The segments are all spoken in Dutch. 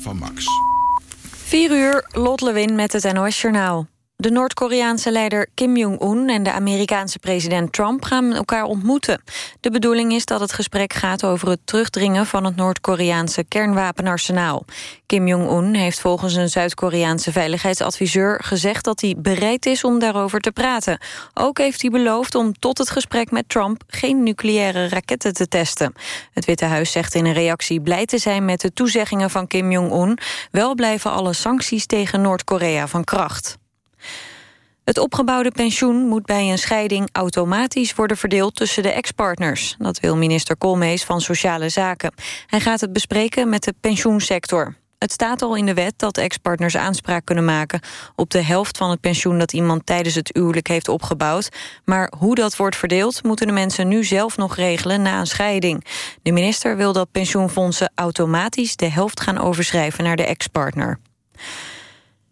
van Max. 4 uur, Lot Lewin met het NOS Journaal. De Noord-Koreaanse leider Kim Jong-un en de Amerikaanse president Trump gaan elkaar ontmoeten. De bedoeling is dat het gesprek gaat over het terugdringen van het Noord-Koreaanse kernwapenarsenaal. Kim Jong-un heeft volgens een Zuid-Koreaanse veiligheidsadviseur gezegd dat hij bereid is om daarover te praten. Ook heeft hij beloofd om tot het gesprek met Trump geen nucleaire raketten te testen. Het Witte Huis zegt in een reactie blij te zijn met de toezeggingen van Kim Jong-un. Wel blijven alle sancties tegen Noord-Korea van kracht. Het opgebouwde pensioen moet bij een scheiding automatisch worden verdeeld tussen de ex-partners. Dat wil minister Koolmees van Sociale Zaken. Hij gaat het bespreken met de pensioensector. Het staat al in de wet dat ex-partners aanspraak kunnen maken... op de helft van het pensioen dat iemand tijdens het huwelijk heeft opgebouwd. Maar hoe dat wordt verdeeld moeten de mensen nu zelf nog regelen na een scheiding. De minister wil dat pensioenfondsen automatisch de helft gaan overschrijven naar de ex-partner.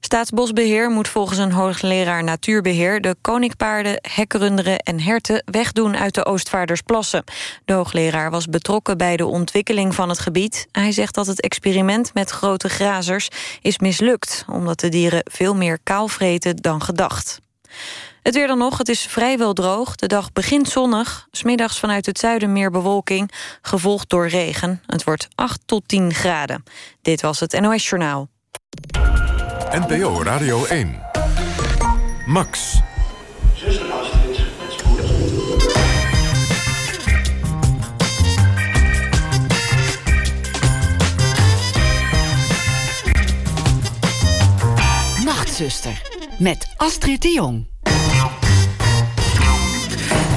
Staatsbosbeheer moet volgens een hoogleraar natuurbeheer... de koninkpaarden, hekrunderen en herten wegdoen uit de Oostvaardersplassen. De hoogleraar was betrokken bij de ontwikkeling van het gebied. Hij zegt dat het experiment met grote grazers is mislukt... omdat de dieren veel meer kaal vreten dan gedacht. Het weer dan nog, het is vrijwel droog. De dag begint zonnig. Smiddags vanuit het zuiden meer bewolking, gevolgd door regen. Het wordt 8 tot 10 graden. Dit was het NOS Journaal. NPO Radio 1. Max. Nachtzuster. Met Astrid de Jong.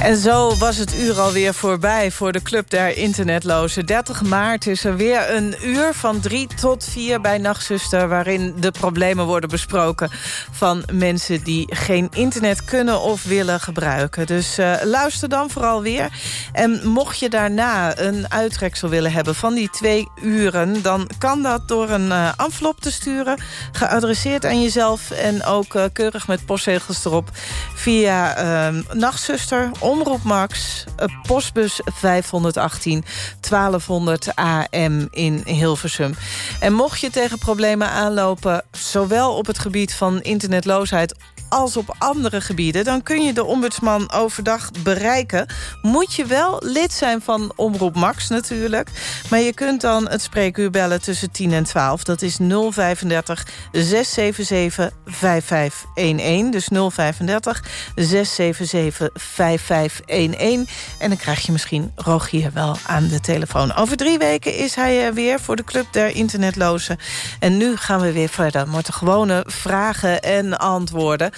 En zo was het uur alweer voorbij voor de Club der Internetlozen. 30 maart is er weer een uur van 3 tot 4 bij Nachtzuster... waarin de problemen worden besproken van mensen die geen internet kunnen of willen gebruiken. Dus uh, luister dan vooral weer. En mocht je daarna een uittreksel willen hebben van die twee uren... dan kan dat door een uh, envelop te sturen, geadresseerd aan jezelf... en ook uh, keurig met postzegels erop via Nachtzuster Omroep Max, eh, postbus 518 1200 AM in Hilversum. En mocht je tegen problemen aanlopen... zowel op het gebied van internetloosheid als op andere gebieden... dan kun je de ombudsman overdag bereiken. Moet je wel lid zijn van Omroep Max natuurlijk. Maar je kunt dan het spreekuur bellen tussen 10 en 12. Dat is 035 677 5511. Dus 035 677 5511. En dan krijg je misschien Rogier wel aan de telefoon. Over drie weken is hij er weer voor de Club der Internetlozen. En nu gaan we weer verder met de gewone vragen en antwoorden.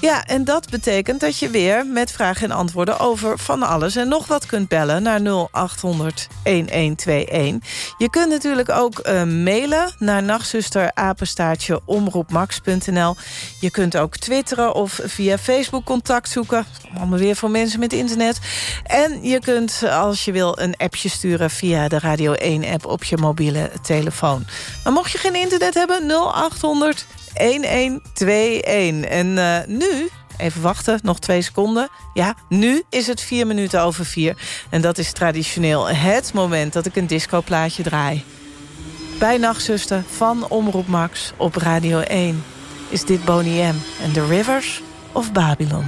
Ja, en dat betekent dat je weer met vragen en antwoorden over van alles en nog wat kunt bellen naar 0800 1121. Je kunt natuurlijk ook uh, mailen naar nachtzusterapenstaartje omroepmax.nl. Je kunt ook twitteren of via Facebook contact zoeken. Allemaal weer voor mensen met internet. En je kunt, als je wil, een appje sturen via de Radio 1-app op je mobiele telefoon. Maar mocht je geen internet hebben, 0800 1121. En uh, nu, even wachten, nog twee seconden. Ja, nu is het vier minuten over vier. En dat is traditioneel het moment dat ik een discoplaatje draai. Bij Nachtzuster van Omroep Max op Radio 1 is dit Boney M. en the rivers of Babylon.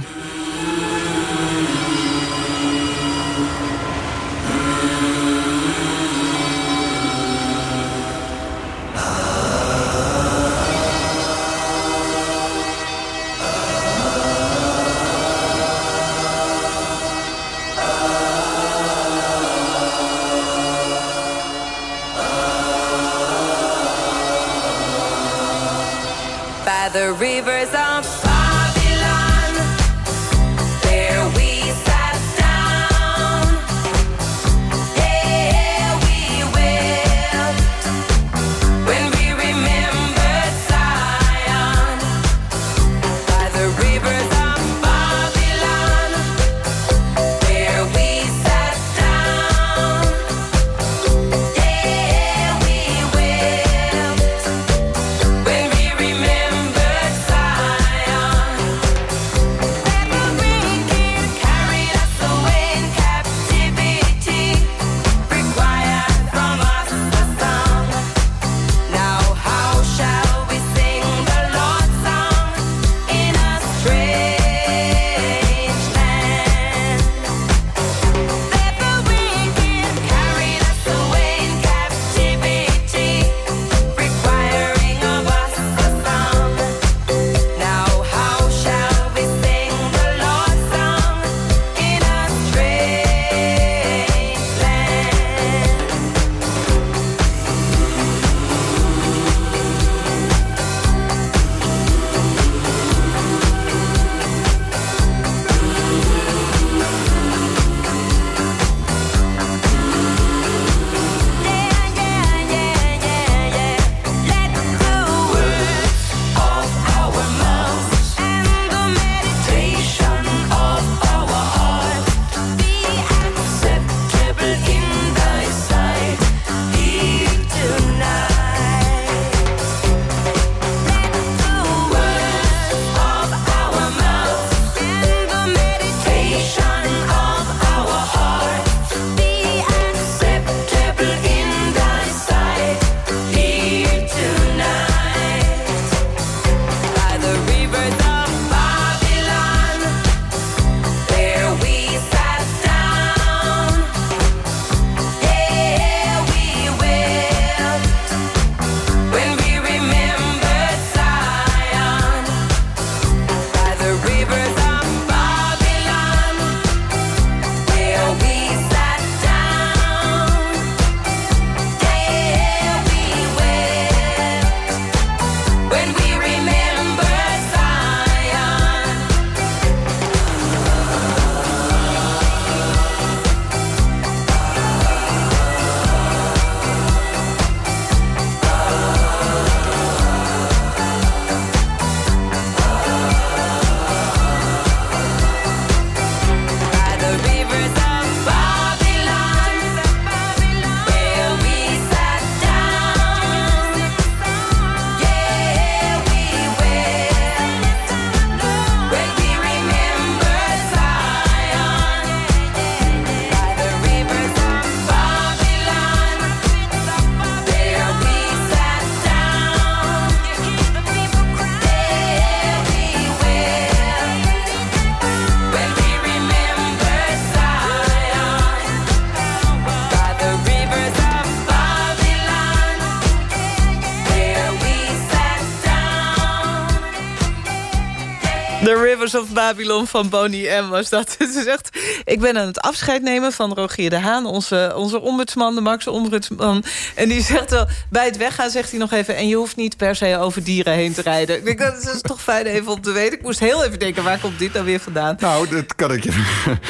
Of Babylon van Bonnie M was dat. Ze zegt, ik ben aan het afscheid nemen van Rogier de Haan... onze, onze ombudsman, de Max ombudsman. En die zegt wel, bij het weggaan zegt hij nog even... en je hoeft niet per se over dieren heen te rijden. Ik denk, dat is toch fijn even om te weten. Ik moest heel even denken, waar komt dit nou weer vandaan? Nou, dat kan ik je.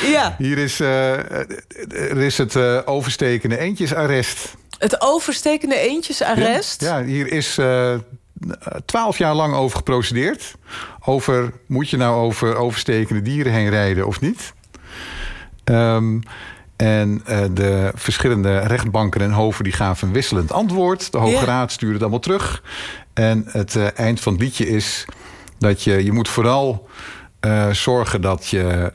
Ja. Hier is, uh, er is het uh, overstekende eentjesarrest. Het overstekende eentjesarrest? Ja, ja hier is uh, twaalf jaar lang over geprocedeerd. Over, moet je nou over overstekende dieren heen rijden of niet? Um, en uh, de verschillende rechtbanken en hoven die gaven een wisselend antwoord. De Hoge Raad stuurde het allemaal terug. En het uh, eind van het liedje is dat je, je moet vooral uh, zorgen dat je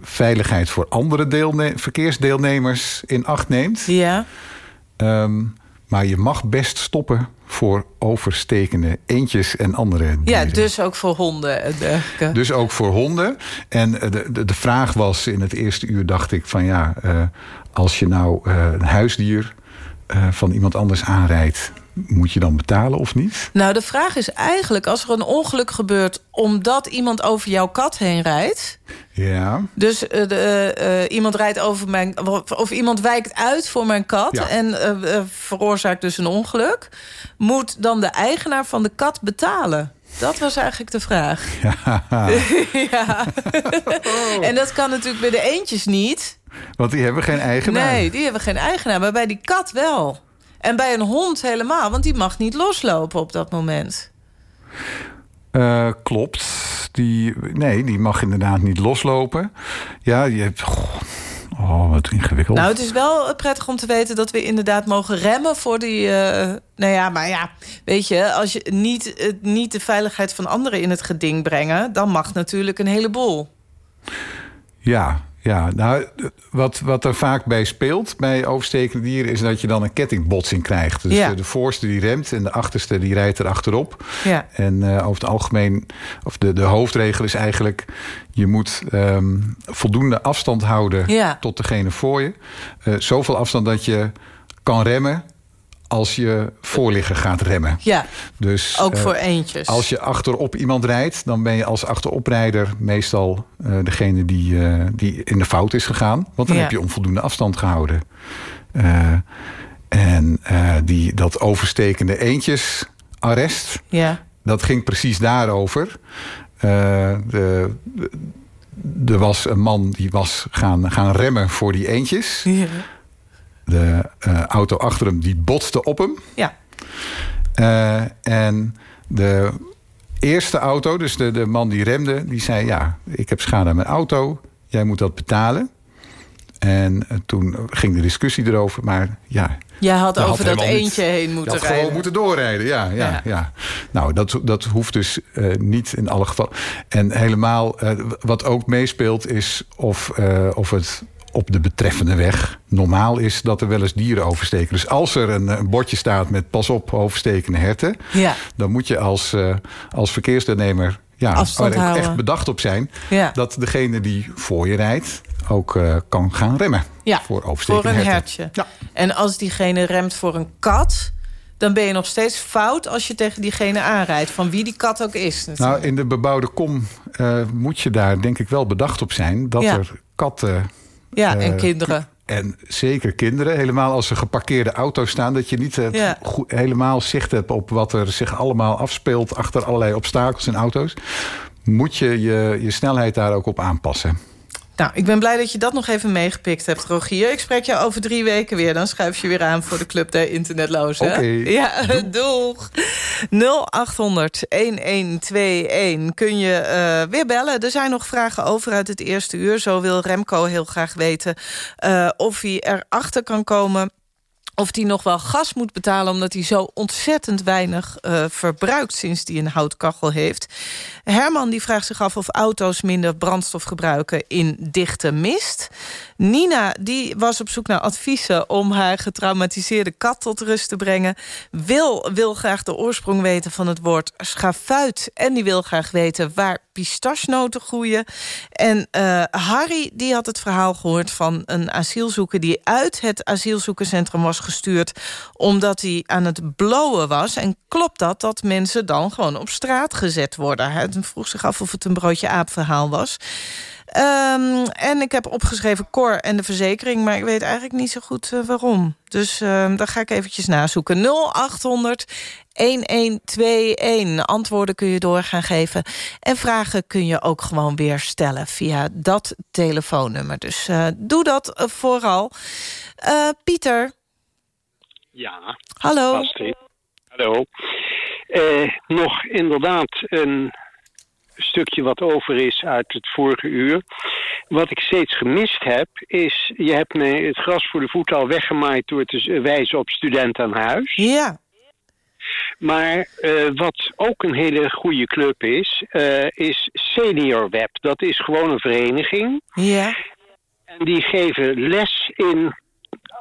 veiligheid voor andere verkeersdeelnemers in acht neemt. Ja. Um, maar je mag best stoppen voor overstekende eentjes en andere dieren. Ja, dus ook voor honden en dergelijke. Dus ook voor honden. En de, de, de, vraag was in het eerste uur, dacht ik van ja... Uh, als je nou uh, een huisdier uh, van iemand anders aanrijdt moet je dan betalen of niet? Nou, de vraag is eigenlijk, als er een ongeluk gebeurt... omdat iemand over jouw kat heen rijdt... Ja. Dus uh, de, uh, iemand rijdt over mijn... of iemand wijkt uit voor mijn kat... Ja. en uh, veroorzaakt dus een ongeluk... moet dan de eigenaar van de kat betalen? Dat was eigenlijk de vraag. Ja. ja. Oh. en dat kan natuurlijk bij de eentjes niet. Want die hebben geen eigenaar. Nee, die hebben geen eigenaar. Maar bij die kat wel. En bij een hond helemaal, want die mag niet loslopen op dat moment. Uh, klopt. Die, nee, die mag inderdaad niet loslopen. Ja, je hebt... Oh, wat ingewikkeld. Nou, het is wel prettig om te weten dat we inderdaad mogen remmen voor die... Uh, nou ja, maar ja, weet je, als je niet, niet de veiligheid van anderen in het geding brengen... dan mag natuurlijk een heleboel. Ja, ja, nou, wat, wat er vaak bij speelt bij overstekende dieren... is dat je dan een kettingbotsing krijgt. Dus ja. de voorste die remt en de achterste die rijdt er achterop. Ja. En uh, over het algemeen, of de, de hoofdregel is eigenlijk... je moet um, voldoende afstand houden ja. tot degene voor je. Uh, zoveel afstand dat je kan remmen als je voorligger gaat remmen. Ja, dus, ook uh, voor eentjes. Als je achterop iemand rijdt... dan ben je als achteroprijder meestal uh, degene die, uh, die in de fout is gegaan. Want dan Ja. heb je onvoldoende afstand gehouden. en die, dat overstekende eentjesarrest... Ja, dat ging precies daarover. de, er was een man die was gaan, gaan remmen voor die eentjes... ja. De uh, auto achter hem die botste op hem. Ja. Uh, en de eerste auto, dus de, de man die remde, die zei... ja, ik heb schade aan mijn auto, jij moet dat betalen. En uh, toen ging de discussie erover, maar ja... Jij had over dat eentje heen moeten rijden. gewoon moeten doorrijden, ja. ja, Ja. ja. Nou, dat, dat hoeft dus uh, niet in alle gevallen. En helemaal, uh, wat ook meespeelt is of, uh, of het op de betreffende weg normaal is dat er wel eens dieren oversteken. Dus als er een, een bordje staat met pas op overstekende herten... Ja. dan moet je als, uh, als verkeersdeelnemer ja, er echt houden. bedacht op zijn... Ja. dat degene die voor je rijdt ook uh, kan gaan remmen Ja, voor overstekende voor een herten. hertje. Ja. En als diegene remt voor een kat... dan ben je nog steeds fout als je tegen diegene aanrijdt. Van wie die kat ook is. natuurlijk. Nou, in de bebouwde kom uh, moet je daar denk ik wel bedacht op zijn... dat Ja. er katten ja, en eh, kinderen. En zeker kinderen, helemaal als er geparkeerde auto's staan... dat je niet het Ja. goed- helemaal zicht hebt op wat er zich allemaal afspeelt... achter allerlei obstakels in auto's... moet je je, je snelheid daar ook op aanpassen. Nou, ik ben blij dat je dat nog even meegepikt hebt, Rogier. Ik spreek je over drie weken weer. Dan schuif je weer aan voor de Club der Internetlozen. Oké. Ja, doeg. 0800-1121 kun je eh, weer bellen. Er zijn nog vragen over uit het eerste uur. Zo wil Remco heel graag weten eh, of hij erachter kan komen of hij nog wel gas moet betalen... omdat hij zo ontzettend weinig uh, verbruikt sinds hij een houtkachel heeft. Herman die vraagt zich af of auto's minder brandstof gebruiken in dichte mist. Nina die was op zoek naar adviezen om haar getraumatiseerde kat tot rust te brengen. Wil wil graag de oorsprong weten van het woord schafuit. En die wil graag weten waar pistachenoten groeien. En uh, Harry die had het verhaal gehoord van een asielzoeker... die uit het asielzoekerscentrum was gestuurd... omdat hij aan het blowen was. En klopt dat, dat mensen dan gewoon op straat gezet worden? Hij vroeg zich af of het een broodje aap verhaal was... Um, en ik heb opgeschreven Cor en de verzekering... maar ik weet eigenlijk niet zo goed uh, waarom. Dus uh, ga ik eventjes nazoeken. 0800 1121. Antwoorden kun je door gaan geven. En vragen kun je ook gewoon weer stellen via dat telefoonnummer. Dus uh, doe dat vooral. Pieter. Ja. Hallo. Astrid. Hallo. nog inderdaad een stukje wat over is uit het vorige uur. Wat ik steeds gemist heb, is... je hebt me het gras voor de voeten al weggemaaid... door te wijzen op student aan huis. Ja. Maar uh, wat ook een hele goede club is... Uh, is Senior Web. Dat is gewoon een vereniging. Ja. En die geven les in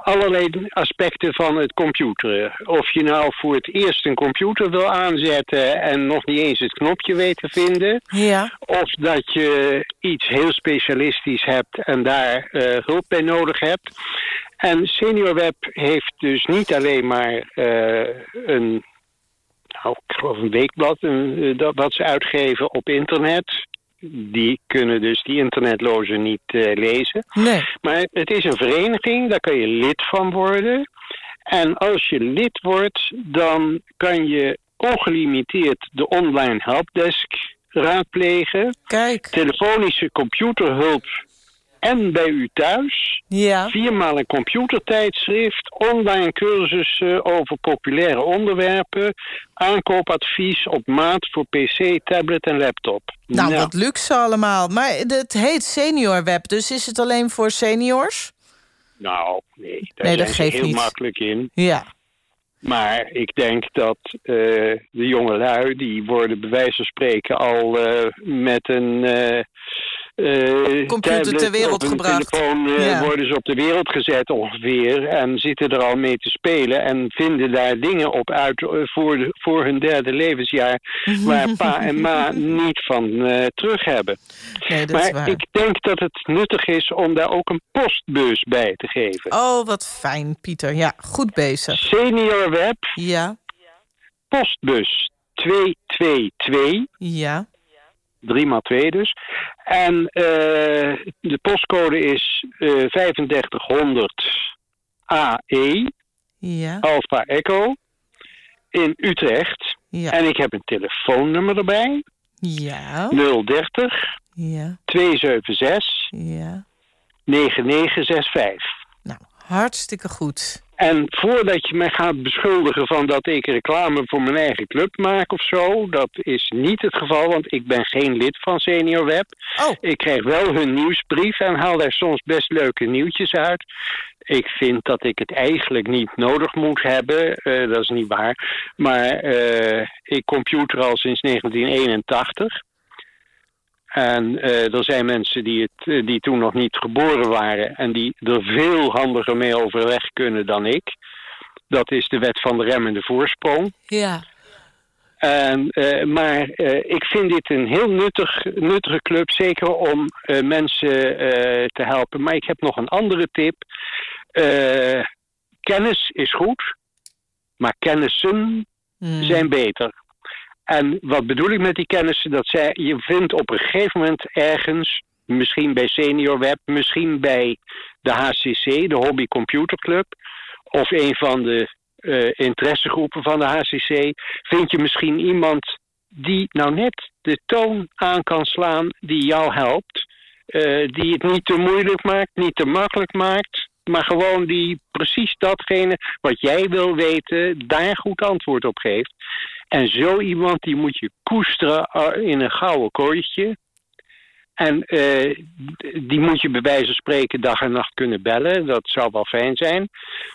allerlei aspecten van het computeren. Of je nou voor het eerst een computer wil aanzetten... en nog niet eens het knopje weet te vinden. Ja. Of dat je iets heel specialistisch hebt en daar uh, hulp bij nodig hebt. En SeniorWeb heeft dus niet alleen maar uh, een... Nou, ik geloof een weekblad dat, wat ze uitgeven op internet die kunnen dus die internetlozen niet uh, lezen. Nee. Maar het is een vereniging, daar kan je lid van worden. En als je lid wordt, dan kan je ongelimiteerd de online helpdesk raadplegen. Kijk. Telefonische computerhulp en bij u thuis. Ja. Viermaal een computertijdschrift, online cursussen over populaire onderwerpen, aankoopadvies op maat voor pc, tablet en laptop. Nou, nou. wat luxe allemaal. Maar het heet Senior Web, dus is het alleen voor seniors? Nou, nee, daar nee, zijn dat geeft heel niet. makkelijk in. Ja. Maar ik denk dat uh, de jonge lui, die worden bij wijze van spreken al uh, met een... Uh, Computer ter wereld gebracht. telefoon ja. worden ze op de wereld gezet ongeveer. En zitten er al mee te spelen. En vinden daar dingen op uit voor, de, voor hun derde levensjaar. waar pa en ma niet van terug hebben. Nee, dat maar is waar. ik denk dat het nuttig is om daar ook een postbus bij te geven. Oh, wat fijn, Pieter. Ja, goed bezig. Senior Web. Ja. Postbus 222. Ja. 3 x 2 dus. En uh, de postcode is uh, 3500 AE. Ja. Alpha Echo. In Utrecht. Ja. En ik heb een telefoonnummer erbij. Ja. 030 Ja. 276 Ja. 9965. Nou, hartstikke goed. En voordat je mij gaat beschuldigen van dat ik reclame voor mijn eigen club maak of zo, dat is niet het geval, want ik ben geen lid van Senior Web. Oh. Ik krijg wel hun nieuwsbrief en haal daar soms best leuke nieuwtjes uit. Ik vind dat ik het eigenlijk niet nodig moet hebben, uh, dat is niet waar. Maar uh, ik computer al sinds 1981. En uh, er zijn mensen die, het, die toen nog niet geboren waren... en die er veel handiger mee overweg kunnen dan ik. Dat is de wet van de remmende voorsprong. Ja. En, uh, maar uh, ik vind dit een heel nuttig, nuttige club, zeker om mensen te helpen. Maar ik heb nog een andere tip. kennis is goed, maar kennissen mm. zijn beter. En wat bedoel ik met die kennissen? Dat zij, je vindt op een gegeven moment ergens, misschien bij Senior Web, misschien bij de HCC, de Hobby Computer Club, of een van de uh, interessegroepen van de HCC, vind je misschien iemand die nou net de toon aan kan slaan die jou helpt. Uh, die het niet te moeilijk maakt, niet te makkelijk maakt, maar gewoon die precies datgene wat jij wil weten, daar goed antwoord op geeft. En zo iemand die moet je koesteren in een gouden kooitje. En uh, die moet je bij wijze van spreken dag en nacht kunnen bellen. Dat zou wel fijn zijn.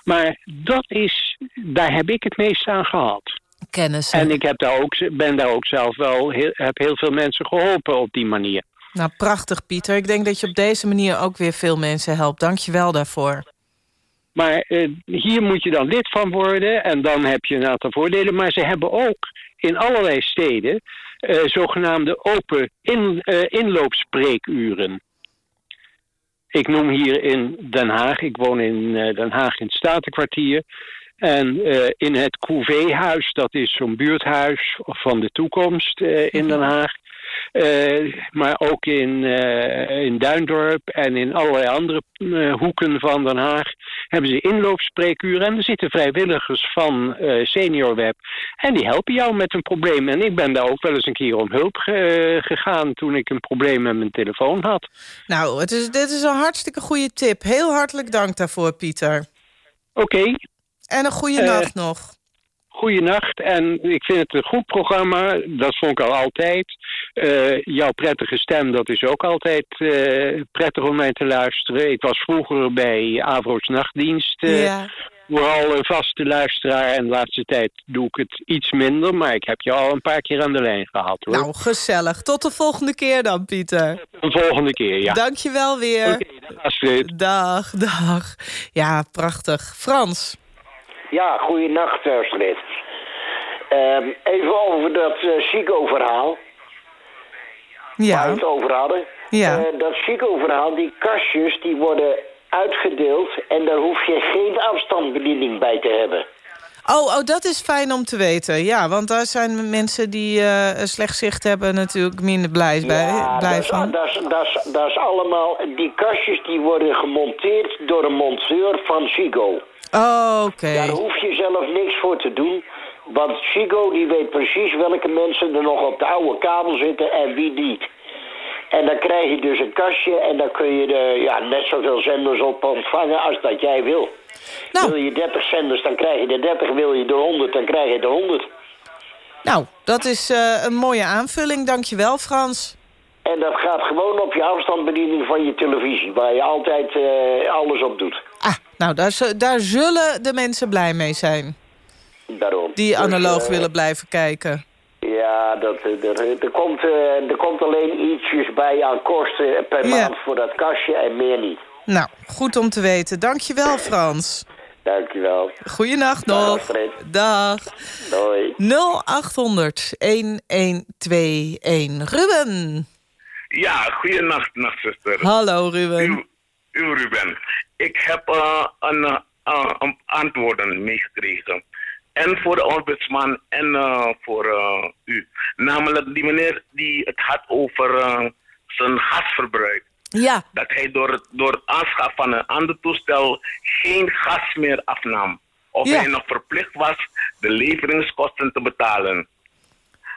Maar dat is, daar heb ik het meest aan gehad. Kennis. En ik heb daar ook, ben daar ook zelf wel, heel, heb heel veel mensen geholpen op die manier. Nou, prachtig Pieter. Ik denk dat je op deze manier ook weer veel mensen helpt. Dank je wel daarvoor. Maar uh, hier moet je dan lid van worden en dan heb je een aantal voordelen. Maar ze hebben ook in allerlei steden zogenaamde open in, inloopspreekuren. Ik noem hier in Den Haag, ik woon in Den Haag in het Statenkwartier. En in het Couvéhuis, dat is zo'n buurthuis van de toekomst in Den Haag. Uh, maar ook in, uh, in Duindorp en in allerlei andere uh, hoeken van Den Haag hebben ze inloopspreekuren. En er zitten vrijwilligers van SeniorWeb. En die helpen jou met een probleem. En ik ben daar ook wel eens een keer om hulp ge gegaan toen ik een probleem met mijn telefoon had. Nou, het is, dit is een hartstikke goede tip. Heel hartelijk dank daarvoor, Pieter. Oké. Okay. En een goede nacht nog goeienacht. En ik vind het een goed programma. Dat vond ik al altijd. Uh, jouw prettige stem, dat is ook altijd uh, prettig om mij te luisteren. Ik was vroeger bij Avro's Nachtdienst. Uh, ja. Vooral een vaste luisteraar. En de laatste tijd doe ik het iets minder. Maar ik heb je al een paar keer aan de lijn gehad. Hoor. Nou, gezellig. Tot de volgende keer dan, Pieter. Tot de volgende keer, ja. Dankjewel weer. Okay, dag, dag. Ja, prachtig. Frans. Ja, goeienacht, Astrid. Um, even over dat uh, Chico-verhaal. Ja. Waar we het over hadden. Ja. Uh, dat Chico-verhaal, die kastjes, die worden uitgedeeld... en daar hoef je geen afstandsbediening bij te hebben. Oh, oh, dat is fijn om te weten. Ja, want daar zijn mensen die uh, slecht zicht hebben natuurlijk minder blij, bij, ja, blij dat van. Ja, dat, is allemaal... Die kastjes die worden gemonteerd door een monteur van Chico. Oh, oké. Daar hoef je zelf niks voor te doen. Want Chico die weet precies welke mensen er nog op de oude kabel zitten en wie niet. En dan krijg je dus een kastje en dan kun je de, ja, net zoveel zenders op ontvangen als dat jij wil. Nou. Wil je 30 zenders, dan krijg je de 30. Wil je de 100, dan krijg je de 100. Nou, dat is uh, een mooie aanvulling. Dankjewel, Frans. En dat gaat gewoon op je afstandsbediening van je televisie... waar je altijd uh, alles op doet. Ah, nou, daar, daar zullen de mensen blij mee zijn. Daarom. Die dus, analoog uh, willen blijven kijken. Ja, dat, er, er, komt, uh, er komt alleen ietsjes bij aan kosten per ja. maand voor dat kastje en meer niet. Nou, goed om te weten. Dankjewel, Frans. Dankjewel. Goeienacht nog. Dag. Doei. 0800 1121. Ruben. Ja, goeienacht, nachtzuster. Hallo, Ruben. U, u Ruben. Ik heb uh, een, uh, een antwoorden meegekregen. En voor de ombudsman en uh, voor u. Namelijk die meneer die het had over zijn gasverbruik. Ja. Dat hij door, door het aanschaf van een ander toestel geen gas meer afnam. Of ja. hij nog verplicht was de leveringskosten te betalen.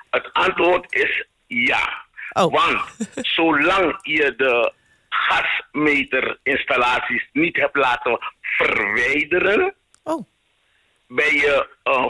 Het antwoord is ja. Oh. Want zolang je de gasmeterinstallaties niet hebt laten verwijderen, oh. Ben, je, uh,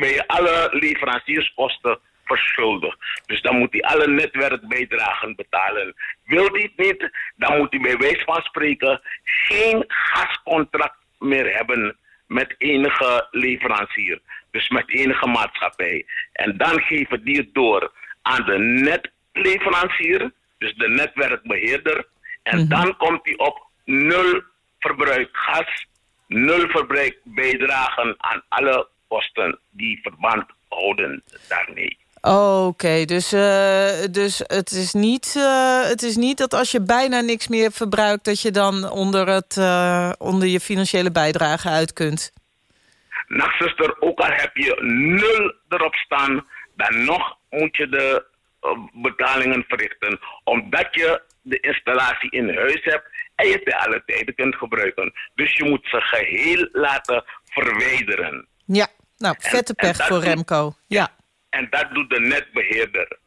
ben je alle leverancierskosten verschuldigd. Dus dan moet hij alle netwerkbijdragen betalen. Wil hij het niet, dan moet hij bij wijze van spreken geen gascontract meer hebben met enige leverancier. Dus met enige maatschappij. En dan geven die het door aan de netleverancier, dus de netwerkbeheerder. En mm -hmm. dan komt hij op nul verbruik gas, nul verbruik bijdragen aan alle kosten die verband houden daarmee. Oh, Oké, okay. dus, uh, dus het, is niet, uh, het is niet dat als je bijna niks meer verbruikt... dat je dan onder, het, uh, onder je financiële bijdrage uit kunt. Nachtzuster, ook al heb je nul erop staan... dan nog moet je de betalingen verrichten. Omdat je de installatie in huis hebt... en je te alle tijden kunt gebruiken. Dus je moet ze geheel laten verwijderen. Ja, nou, vette pech en voor Remco. Ja. En dat doet de netbeheerder.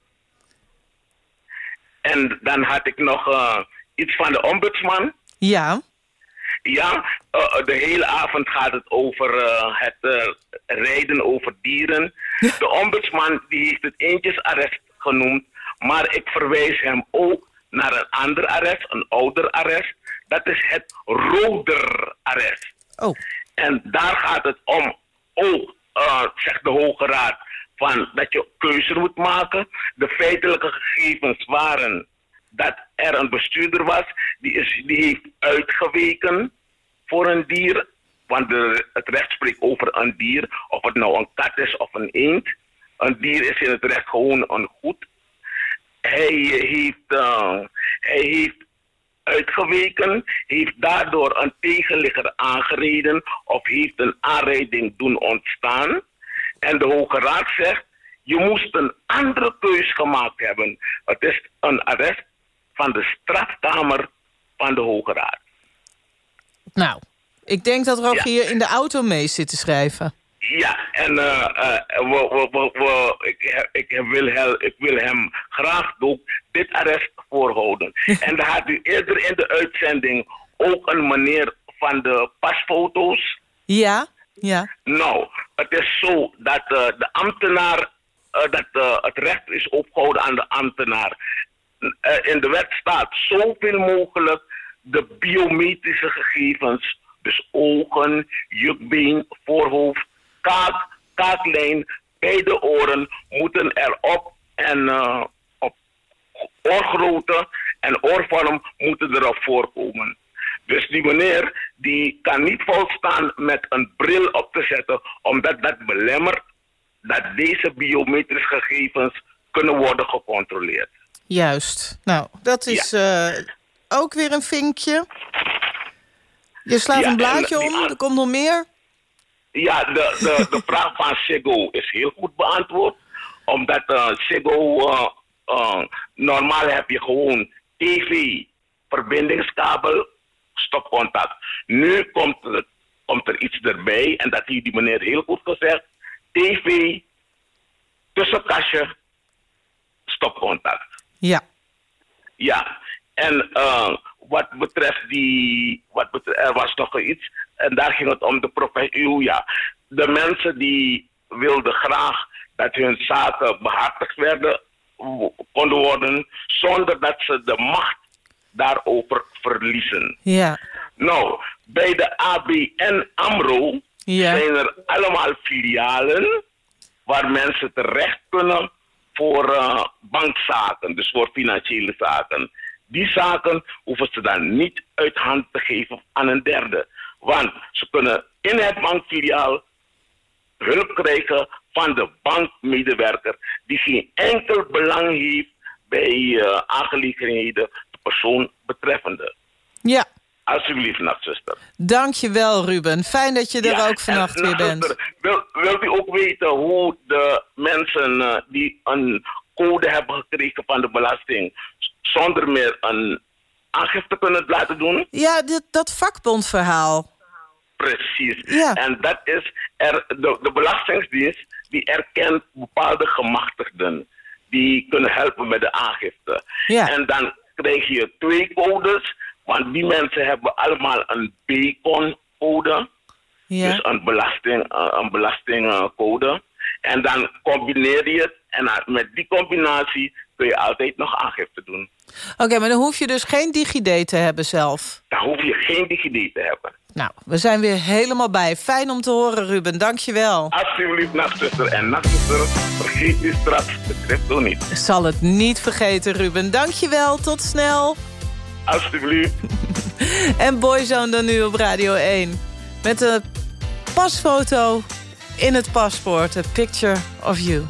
En dan had ik nog uh, iets van de ombudsman. Ja. Ja, uh, de hele avond gaat het over uh, het rijden over dieren. de ombudsman die heeft het eentjesarrest genoemd. Maar ik verwijs hem ook naar een ander arrest, een ouder arrest. Dat is het roderarrest. Oh. En daar gaat het om, ook, zegt de Hoge Raad, van dat je keuze moet maken. De feitelijke gegevens waren dat er een bestuurder was die, is, die heeft uitgeweken voor een dier. Want de, het recht spreekt over een dier, of het nou een kat is of een eend. Een dier is in het recht gewoon een goed. Hij heeft, uh, hij heeft uitgeweken, heeft daardoor een tegenligger aangereden of heeft een aanrijding doen ontstaan. En de Hoge Raad zegt, je moest een andere keus gemaakt hebben. Het is een arrest van de strafkamer van de Hoge Raad. Nou, ik denk dat Rogier hier in de auto mee zit te schrijven. Ja, en uh, we, we, we, ik, ik, wil ik wil hem graag ook dit arrest voorhouden. en dan had u eerder in de uitzending ook een meneer van de pasfoto's. Ja, ja. Nou, het is zo dat uh, de ambtenaar, dat het recht is opgehouden aan de ambtenaar. in de wet staat zoveel mogelijk de biometrische gegevens, dus ogen, jukbeen, voorhoofd, kaak, kaaklijn, beide oren moeten erop en uh, op oorgrootte en oorvorm moeten erop voorkomen. Dus die meneer die kan niet volstaan met een bril op te zetten, omdat dat belemmert dat deze biometrische gegevens kunnen worden gecontroleerd. Juist. Nou, dat is ja. uh, ook weer een vinkje. Je slaat ja, een blaadje om, er komt nog meer. Ja, de, de, de vraag van Sego is heel goed beantwoord. Omdat uh, Sego, uh, uh, normaal heb je gewoon tv, verbindingskabel, stopcontact. Nu komt er, komt er iets erbij, en dat heeft die meneer heel goed gezegd. TV, tussenkastje, stopcontact. Ja. Ja, en wat betreft die, wat betreft, er was nog iets, en daar ging het om de professie. Ja, de mensen die wilden graag dat hun zaken behartigd werden, konden worden, zonder dat ze de macht daarover verliezen. Ja. Nou, bij de ABN AMRO ja. zijn er allemaal filialen waar mensen terecht kunnen voor uh, bankzaken, dus voor financiële zaken. Die zaken hoeven ze dan niet uit hand te geven aan een derde. Want ze kunnen in het bankfiliaal hulp krijgen van de bankmedewerker die geen enkel belang heeft bij uh, aangelegenheden de persoon betreffende. Ja. Alsjeblieft, nachtzuster. Dankjewel, Ruben. Fijn dat je er ook vannacht weer bent. Wil, wilt u ook weten hoe de mensen uh, die een code hebben gekregen van de belasting... zonder meer een aangifte kunnen laten doen? Ja, dit, dat vakbondverhaal. Precies. Ja. En dat is, er, de, de Belastingdienst die erkent bepaalde gemachtigden. Die kunnen helpen met de aangifte. Ja. En dan krijg je twee codes. Want die mensen hebben allemaal een BACON-code. Ja. Dus een, belasting, een belastingcode. En dan combineer je het. En met die combinatie kun je altijd nog aangifte doen. Oké, maar dan hoef je dus geen DigiD te hebben zelf? Dan hoef je geen DigiD te hebben. Nou, we zijn weer helemaal bij. Fijn om te horen, Ruben. Dank je wel. Alsjeblieft, nachtzuster. En nachtzuster, vergeet je straks de crypto niet. Ik zal het niet vergeten, Ruben. Dank je wel. Tot snel. Alsjeblieft. en Boyzone dan nu op Radio 1. Met een pasfoto in het paspoort. A picture of you.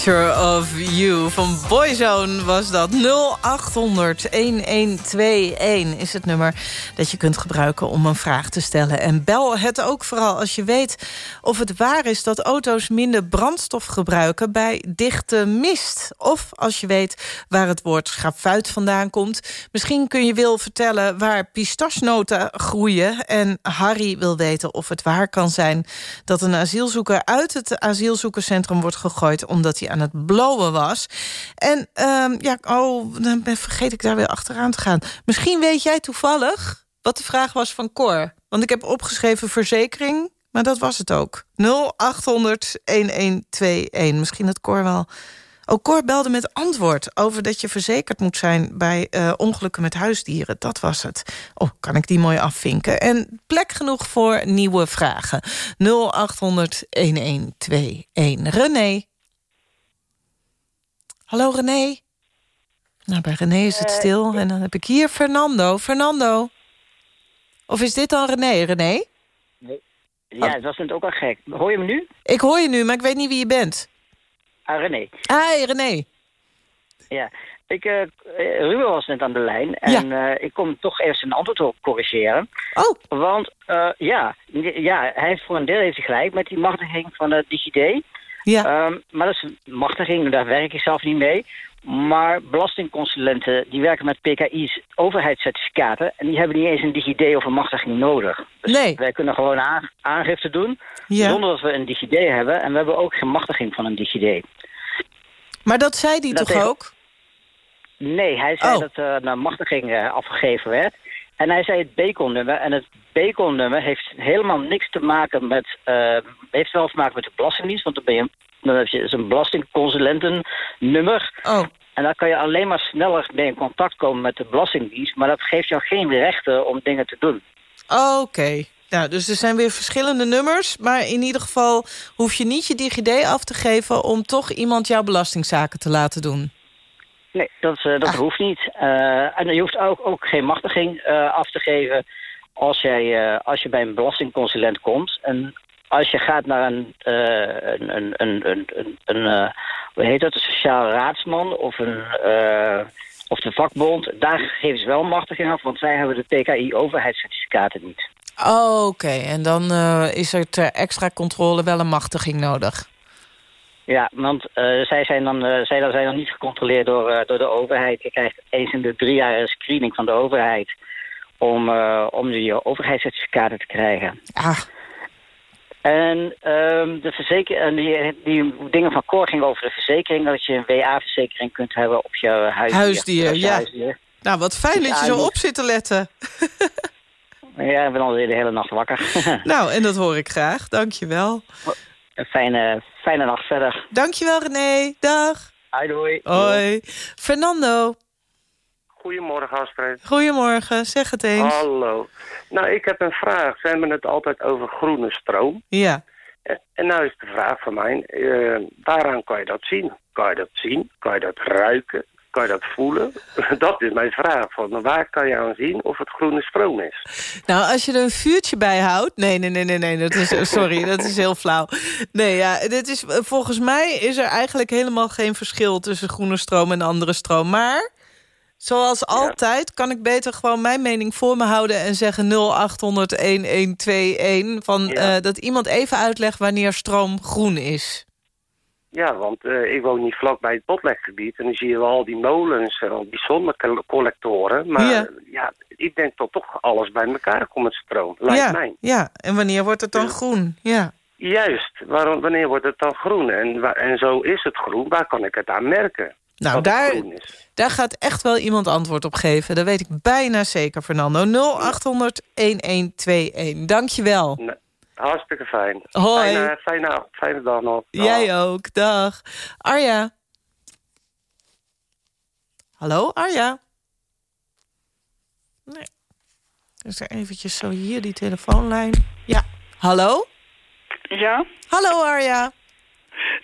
Picture of You van Boyzone was dat. 0800-1121 is het nummer dat je kunt gebruiken om een vraag te stellen. En bel het ook vooral als je weet of het waar is... dat auto's minder brandstof gebruiken bij dichte mist. Of als je weet waar het woord schafuit vandaan komt. Misschien kun je Wil vertellen waar pistachenoten groeien. En Harry wil weten of het waar kan zijn... dat een asielzoeker uit het asielzoekerscentrum wordt gegooid... omdat dat hij aan het blowen was. En um, ja, oh, dan vergeet ik daar weer achteraan te gaan. Misschien weet jij toevallig wat de vraag was van Cor. Want ik heb opgeschreven verzekering, maar dat was het ook. 0800 1121. Misschien dat Cor wel... Oh, Cor belde met antwoord over dat je verzekerd moet zijn... bij uh, ongelukken met huisdieren. Dat was het. Oh, kan ik die mooi afvinken. En plek genoeg voor nieuwe vragen. 0800 1121. René. Hallo René. Nou, bij René is het eh, stil. En dan heb ik hier Fernando. Fernando. Of is dit dan René? René? Nee. Ja, dat was het ook al gek. Hoor je me nu? Ik hoor je nu, maar ik weet niet wie je bent. Ah, René. Hi, René. Ja, ik, uh, Ruben was net aan de lijn. En ja. uh, ik kom toch even zijn antwoord op corrigeren. Oh. Want, ja, ja, hij heeft voor een deel heeft hij gelijk met die machtiging van het DigiD. Ja. Um, maar dat is een machtiging, daar werk ik zelf niet mee. Maar belastingconsulenten die werken met PKI's overheidscertificaten... en die hebben niet eens een DigiD of een machtiging nodig. Dus nee. wij kunnen gewoon aangifte doen ja. zonder dat we een DigiD hebben. En we hebben ook geen machtiging van een DigiD. Maar dat zei hij toch ook? Nee, hij zei oh. dat er een machtiging uh, afgegeven werd. En hij zei het Bacon-nummer. En het Bacon-nummer heeft helemaal niks te maken met... Uh, heeft wel te maken met de Belastingdienst. Want dan, ben je, dan heb je een belastingconsulentennummer. Oh. En dan kan je alleen maar sneller mee in contact komen met de Belastingdienst. Maar dat geeft jou geen rechten om dingen te doen. Oké. Nou, dus er zijn weer verschillende nummers. Maar in ieder geval hoef je niet je DigiD af te geven... om toch iemand jouw belastingzaken te laten doen. Nee, dat, uh, dat Ah. hoeft niet. Uh, en je hoeft ook, ook geen machtiging uh, af te geven als, jij, als je bij een belastingconsulent komt. En als je gaat naar een, een, een, een, een, een, hoe heet dat, een sociaal raadsman of, een, of de vakbond, daar geven ze wel machtiging af, want zij hebben de PKI-overheidscertificaten niet. Oh, Oké, okay. en dan is er ter extra controle wel een machtiging nodig. Ja, want uh, zij, zijn dan, uh, zij zijn dan niet gecontroleerd door, uh, door de overheid. Je krijgt eens in de drie jaar een screening van de overheid... om, om je overheidscertificaten te krijgen. Ah. En um, de verzeker die, die dingen van Cor gingen over de verzekering... dat je een WA-verzekering kunt hebben op je huisdier. Huisdier, ja. Huisdier. Nou, wat fijn dat je zo op zit te letten. ja, ik ben alweer de hele nacht wakker. nou, en dat hoor ik graag. Dank je wel. Een fijne, fijne nacht verder. Dankjewel René. Dag. Hoi, doei. Hoi. Fernando. Goedemorgen Astrid. Goedemorgen, zeg het eens. Hallo. Nou, ik heb een vraag. Ze hebben het altijd over groene stroom. Ja. En, en nou is de vraag van mij, uh, waaraan kan je dat zien? Kan je dat zien? Kan je dat ruiken? Kan je dat voelen? Dat is mijn vraag. Van waar kan je aan zien of het groene stroom is? Nou, als je er een vuurtje bij houdt... Nee, nee, nee, nee, nee dat is, sorry, dat is heel flauw. Nee, ja, dit is, volgens mij is er eigenlijk helemaal geen verschil... tussen groene stroom en andere stroom. Maar, zoals altijd, kan ik beter gewoon mijn mening voor me houden... en zeggen 0800-1121... van ja. uh, dat iemand even uitlegt wanneer stroom groen is. Ja, want uh, ik woon niet vlak bij het botleggebied. En dan zie je wel al die molens en al die zonnecollectoren. Maar ja. ja. ik denk dat toch alles bij elkaar komt met stroom. Lijkt ja, mij. Ja, en wanneer wordt het dan Ja. groen? Ja. Juist, waarom, wanneer wordt het dan groen? En, wa- en zo is het groen, waar kan ik het aan merken? Nou, daar, daar gaat echt wel iemand antwoord op geven. Dat weet ik bijna zeker, Fernando. 0800-1121. Dank je wel. Nee, hartstikke fijn. Hoi. Fijne, fijne, fijne dag nog. Dag. Jij ook, dag. Arja. Hallo, Arja? Nee. Is er eventjes zo hier die telefoonlijn? Ja. Hallo? Ja, Hallo, Arja.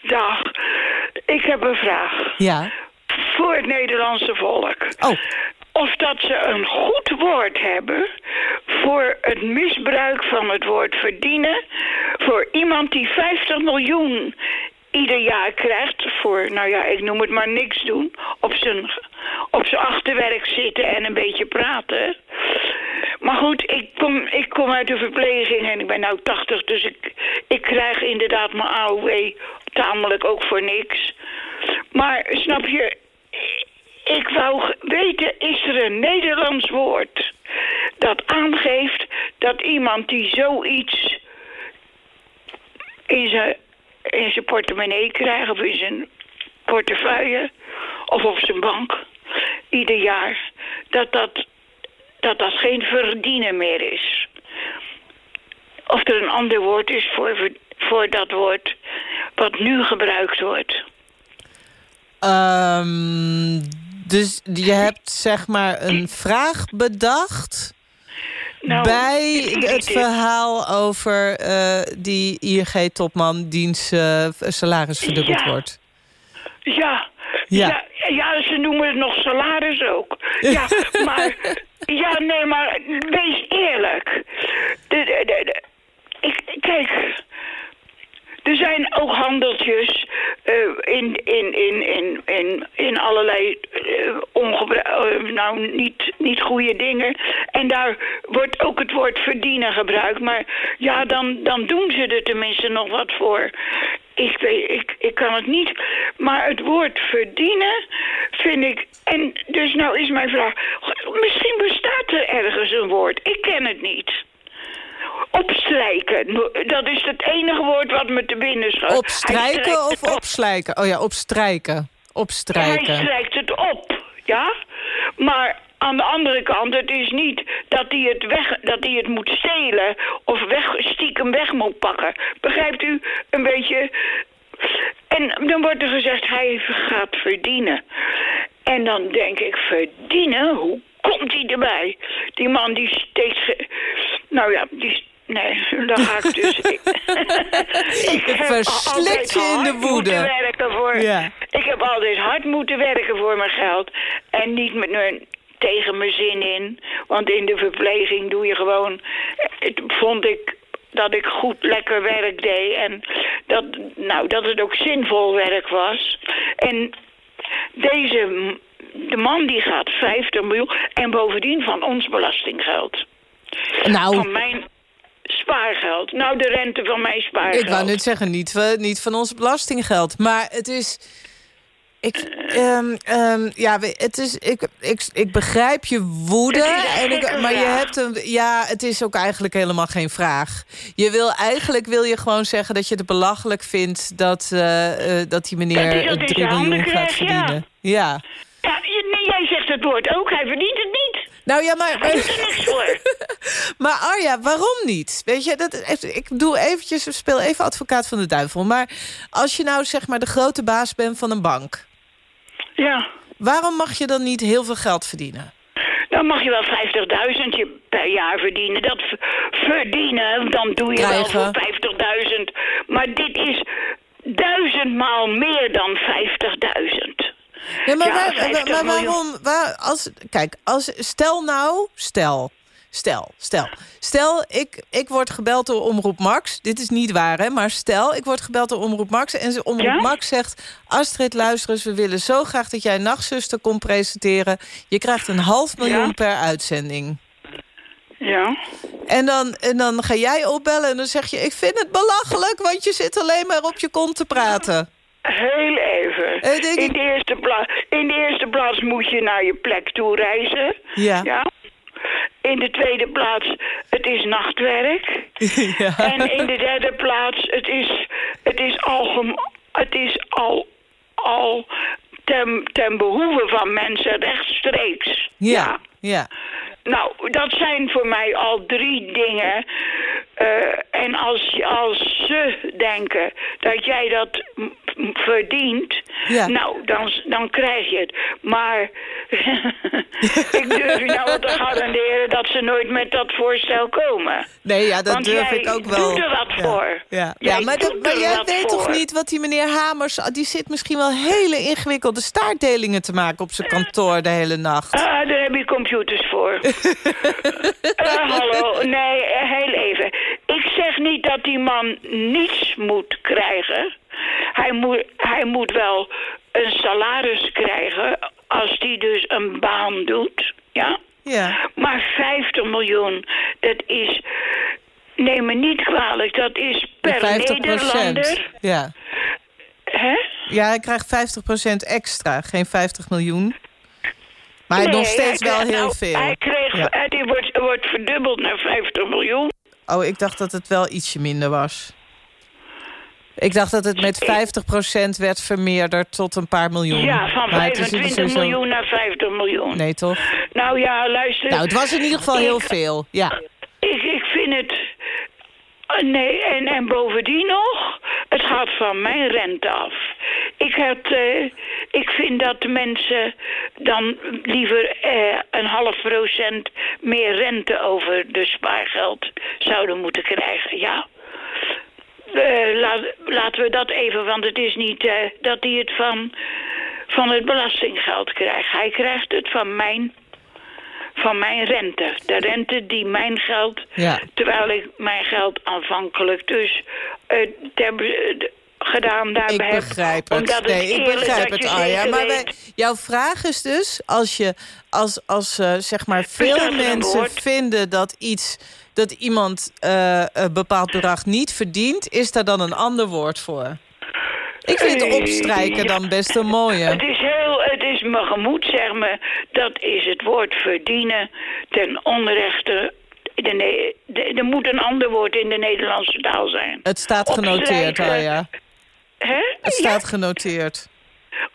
dag. Ik heb een vraag Ja. voor het Nederlandse volk. Oh, Of dat ze een goed woord hebben voor het misbruik van het woord verdienen... voor iemand die 50 miljoen ieder jaar krijgt voor, nou ja, ik noem het maar niks doen. Op zijn, op zijn achterwerk zitten en een beetje praten. Maar goed, ik kom, ik kom uit de verpleging en ik ben nou 80, dus ik, ik krijg inderdaad mijn AOW tamelijk ook voor niks. Maar snap je, ik wou weten, is er een Nederlands woord dat aangeeft dat iemand die zoiets in zijn, in zijn portemonnee krijgt of in zijn portefeuille of op zijn bank ieder jaar, dat dat, dat, dat geen verdienen meer is. Of er een ander woord is voor, voor dat woord wat nu gebruikt wordt. Um, dus je hebt zeg maar een vraag bedacht... Nou, bij het verhaal over uh, die ING-topman... diens uh, salaris verdubbeld ja. wordt. Ja. Ja. ja. Ja, ze noemen het nog salaris ook. Ja, maar... Ja, nee, maar wees eerlijk. De, de, de, ik, kijk, er zijn ook handeltjes uh, in, in, in, in, in, in allerlei uh, nou, niet, niet goede dingen. En daar wordt ook het woord verdienen gebruikt. Maar ja, dan, dan doen ze er tenminste nog wat voor. Ik, weet, ik, ik kan het niet. Maar het woord verdienen vind ik... En dus nou is mijn vraag... Misschien bestaat er ergens een woord. Ik ken het niet. Opstrijken. Dat is het enige woord wat me te binnen schuift. Opstrijken of op. opslijken? Oh ja, opstrijken. Opstrijken. hij strijkt het op, ja. Maar aan de andere kant, het is niet dat hij het, weg, dat hij het moet stelen... of weg, stiekem weg moet pakken. Begrijpt u? Een beetje... En dan wordt er gezegd, hij gaat verdienen. En dan denk ik, verdienen? Hoe komt hij erbij? Die man die steeds... Nou ja, die Nee, dan ga ik dus... ik, ik Verslikt je in de woede. werken voor, ja. Ik heb altijd hard moeten werken voor mijn geld. En niet met mijn, tegen mijn zin in. Want in de verpleging doe je gewoon... Het vond ik dat ik goed lekker werk deed. En dat, nou, dat het ook zinvol werk was. En deze... De man die gaat 50 miljoen. En bovendien van ons belastinggeld. Nou, van mijn spaargeld. Nou, de rente van mijn spaargeld. Ik wou net zeggen, niet, niet van ons belastinggeld. Maar het is... Ik, um, um, ja, het is, ik, ik, ik begrijp je woede. En ik, maar je hebt een. Ja, het is ook eigenlijk helemaal geen vraag. Je wil eigenlijk wil je gewoon zeggen dat je het belachelijk vindt dat, uh, uh, dat die meneer 3 miljoen gaat verdienen. Ja. Ja, nee, jij zegt het woord ook. Hij verdient het. Nou ja, maar... Hij doet er niks voor. maar Arja, waarom niet? Weet je, dat, ik doe eventjes, speel even advocaat van de duivel. Maar als je nou zeg maar de grote baas bent van een bank... Ja. Waarom mag je dan niet heel veel geld verdienen? Dan mag je wel 50.000 per jaar verdienen. Dat verdienen, dan doe je wel voor 50.000. Maar dit is duizendmaal meer dan 50.000. Ja, maar, waar, maar waarom... Waar, als, kijk, als, stel nou... Stel, stel, stel. Stel, ik, ik word gebeld door Omroep Max. Dit is niet waar, hè? Maar stel, ik word gebeld door Omroep Max... en Omroep ja? Max zegt... Astrid, luister eens, we willen zo graag dat jij Nachtzuster komt presenteren. Je krijgt een half miljoen ja? per uitzending. Ja. En dan, en dan ga jij opbellen en dan zeg je... ik vind het belachelijk, want je zit alleen maar op je kont te praten. Heel even. Uh, in, de eerste plaats, in de eerste plaats moet je naar je plek toe reizen. Ja. ja? In de tweede plaats, het is nachtwerk. ja. En in de derde plaats, het is, het is, algem, het is al, al ten, ten behoeve van mensen rechtstreeks. Ja, ja. ja. Nou, dat zijn voor mij al drie dingen. Uh, en als, als ze denken dat jij dat verdient, ja. nou, dan, dan krijg je het. Maar ik durf je nou te garanderen dat ze nooit met dat voorstel komen. Nee, ja, dat Want durf ik ook wel. doet er wat ja. voor. Ja, ja maar, dat, maar jij weet voor. toch niet wat die meneer Hamers... die zit misschien wel hele ingewikkelde staartdelingen te maken op zijn kantoor de hele nacht. Ah, daar heb je computers voor. uh, hallo, nee, heel even. Ik zeg niet dat die man niets moet krijgen. Hij moet, hij moet wel een salaris krijgen als hij dus een baan doet. Ja? Ja. Maar 50 miljoen, dat is... Neem me niet kwalijk, dat is per 50 Nederlander... Ja. Hè? ja, hij krijgt 50% extra, geen 50 miljoen. Maar Nee, nog steeds wel heel nou, veel. Hij, kreeg, Ja. hij die wordt, wordt verdubbeld naar 50 miljoen. Oh, ik dacht dat het wel ietsje minder was. Ik dacht dat het met 50% werd vermeerderd tot een paar miljoen. Ja, van Maar het is 25 sowieso- miljoen naar 50 miljoen. Nee, toch? Nou ja, luister. Nou, het was in ieder geval heel veel. Ja. Ik, ik vind het... eh, Nee, en, en bovendien nog, het gaat van mijn rente af. Ik, had, eh, ik vind dat de mensen dan liever eh, een half procent meer rente over de spaargeld zouden moeten krijgen. Ja. Laten we dat even, want het is niet dat hij het van, van het belastinggeld krijgt. Hij krijgt het van mijn, van mijn rente. De rente die mijn geld, Ja. terwijl ik mijn geld aanvankelijk dus eh, ter, de- gedaan daarbij Ik heb. begrijp het. Nee, ik begrijp het, Arja. Maar wij- jouw vraag is dus... als, je, als, als eh, zeg maar veel mensen vinden dat, iets, dat iemand eh, een bepaald bedrag niet verdient... is daar dan een ander woord voor? Ik vind Eh, opstrijken dan best een mooie. Het is heel, is me gemoed, zeg maar. Dat is het woord verdienen ten onrechte. De, ne- de- er moet een ander woord in de Nederlandse taal zijn. Het staat genoteerd. Arja. Hè? Het staat genoteerd.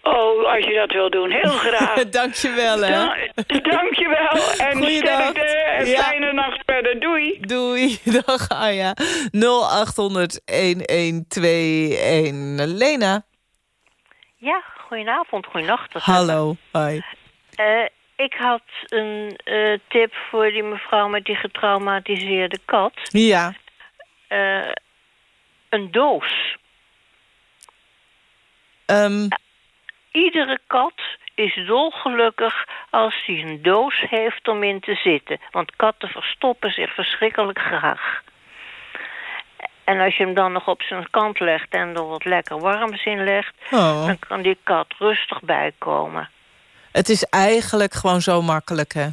Oh, als je dat wil doen, heel graag. Dank je wel, hè. Da- Dank je wel. En Goeiedag. sterkte en Ja. fijne nacht verder. Doei. Doei, dag Arja. 0800-1121. Lena, Ja, goedenavond, goedenacht. hallo. Hoi. Eh, ik had een eh, tip voor die mevrouw met die getraumatiseerde kat. Ja, Eh, een doos. ehm, Iedere kat is dolgelukkig als hij een doos heeft om in te zitten. Want katten verstoppen zich verschrikkelijk graag. En als je hem dan nog op zijn kant legt en er wat lekker warms in legt... Oh. dan kan die kat rustig bijkomen. het is eigenlijk gewoon zo makkelijk, hè.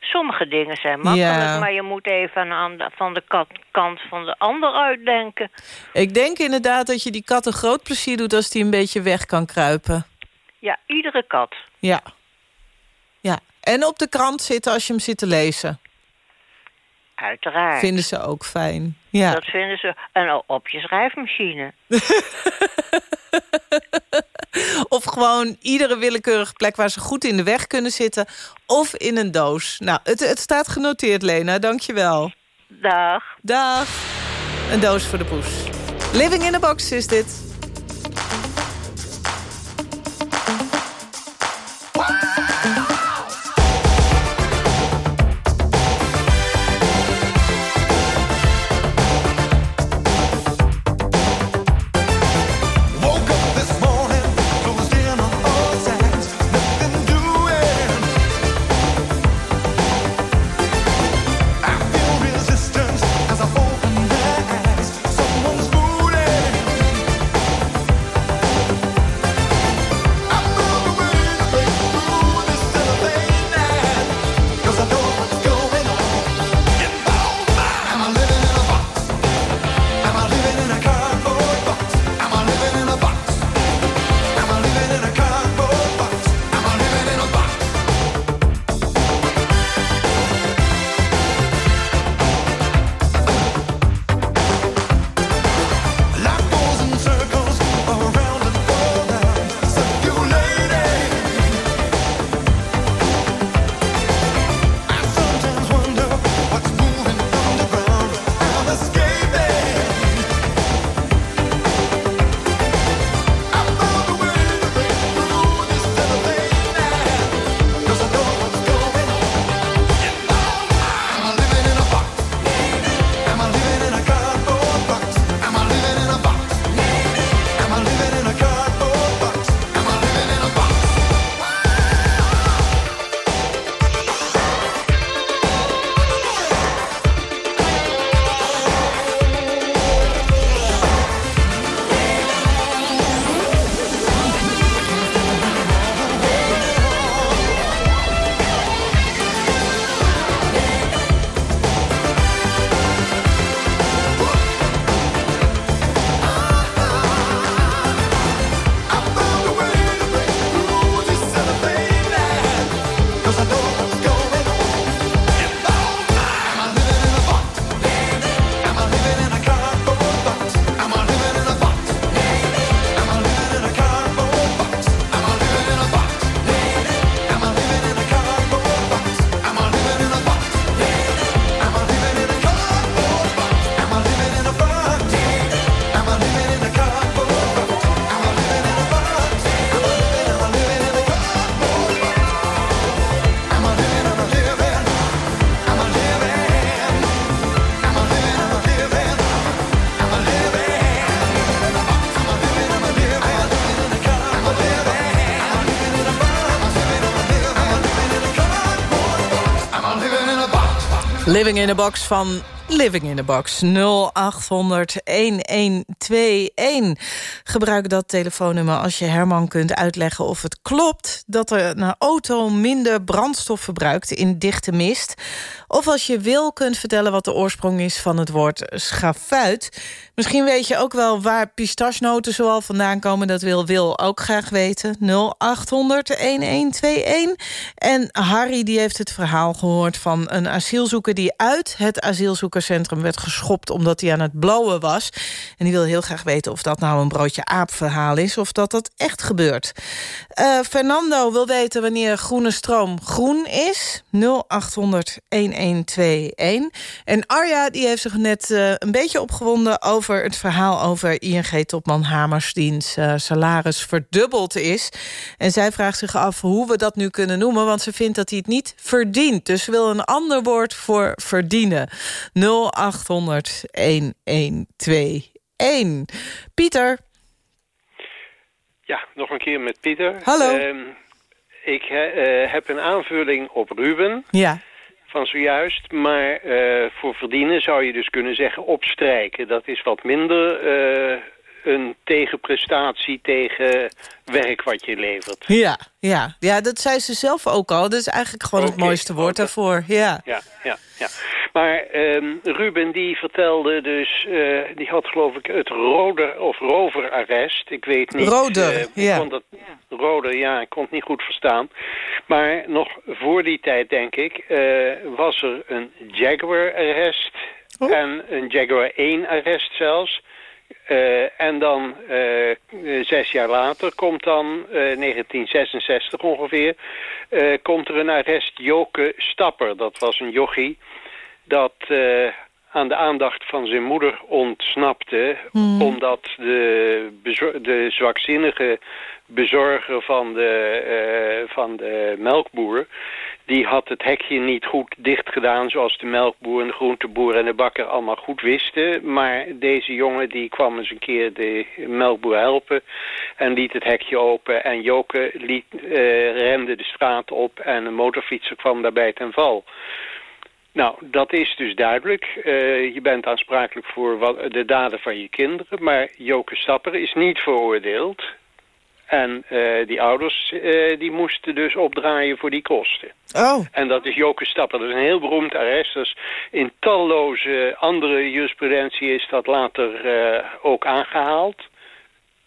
Sommige dingen zijn makkelijk, Ja. maar je moet even aan de, van de kat, kant van de ander uitdenken. Ik denk inderdaad dat je die kat een groot plezier doet... als die een beetje weg kan kruipen. Ja, iedere kat. Ja. Ja. En op de krant zitten als je hem zit te lezen. Uiteraard. Vinden ze ook fijn. Ja. Dat vinden ze. En op je schrijfmachine. Of gewoon iedere willekeurige plek waar ze goed in de weg kunnen zitten. Of in een doos. Nou, het, het staat genoteerd, Lena. Dank je wel. Dag. Dag. Een doos voor de poes. Living in a box is dit. Living in a Box van Living in a Box 0800-1121. Gebruik dat telefoonnummer als je Herman kunt uitleggen of het klopt... dat er een auto minder brandstof verbruikt in dichte mist. Of als je wil kunt vertellen wat de oorsprong is van het woord schafuit. Misschien weet je ook wel waar pistachenoten zoal vandaan komen. Dat wil Wil ook graag weten. 0800-1121. En Harry die heeft het verhaal gehoord van een asielzoeker... die uit het asielzoekerscentrum werd geschopt omdat hij aan het blowen was. En die wil heel graag weten of dat nou een broodje aap verhaal is... of dat dat echt gebeurt. Eh, Fernando wil weten wanneer groene stroom groen is. 0800 1121. En Arja die heeft zich net eh, een beetje opgewonden over het verhaal over ING-topman Hamers... diens uh, salaris verdubbeld is. En zij vraagt zich af hoe we dat nu kunnen noemen... want ze vindt dat hij het niet verdient. Dus ze wil een ander woord voor verdienen. 0800 1121. Pieter. Ja, nog een keer met Pieter. Hallo. Ehm, ik eh, heb een aanvulling op Ruben Ja. van zojuist. Maar eh, voor verdienen zou je dus kunnen zeggen opstrijken. Dat is wat minder eh, een tegenprestatie tegen werk wat je levert. Ja, ja. ja, dat zei ze zelf ook al. Dat is eigenlijk gewoon het mooiste woord daarvoor. Ja. Ja, ja, ja. Maar ehm, Ruben die vertelde dus, eh, die had geloof ik het roder of roverarrest. Ik weet niet. Roder, eh, ja. kon dat, roder, ja, ik kon het niet goed verstaan. Maar nog voor die tijd, denk ik, eh, was er een Jaguar-arrest. En een Jaguar 1-arrest zelfs. Eh, en dan eh, zes jaar later komt dan, eh, 1966 ongeveer, komt er een arrest Joke Stapper. Dat was een jochie dat aan de aandacht van zijn moeder ontsnapte... omdat de, de zwakzinnige bezorger van de, van de melkboer... die had het hekje niet goed dicht gedaan... zoals de melkboer en de groenteboer en de bakker allemaal goed wisten. Maar deze jongen die kwam eens een keer de melkboer helpen... en liet het hekje open en Joke liet, eh, rende de straat op... en een motorfietser kwam daarbij ten val... Nou, dat is dus duidelijk. Eh, je bent aansprakelijk voor wat, de daden van je kinderen. Maar Joke Stapper is niet veroordeeld. En eh, die ouders eh, die moesten dus opdraaien voor die kosten. Oh. En dat is Joke Stapper. Dat is een heel beroemd arrest. Dus in talloze andere jurisprudentie is dat later eh, ook aangehaald.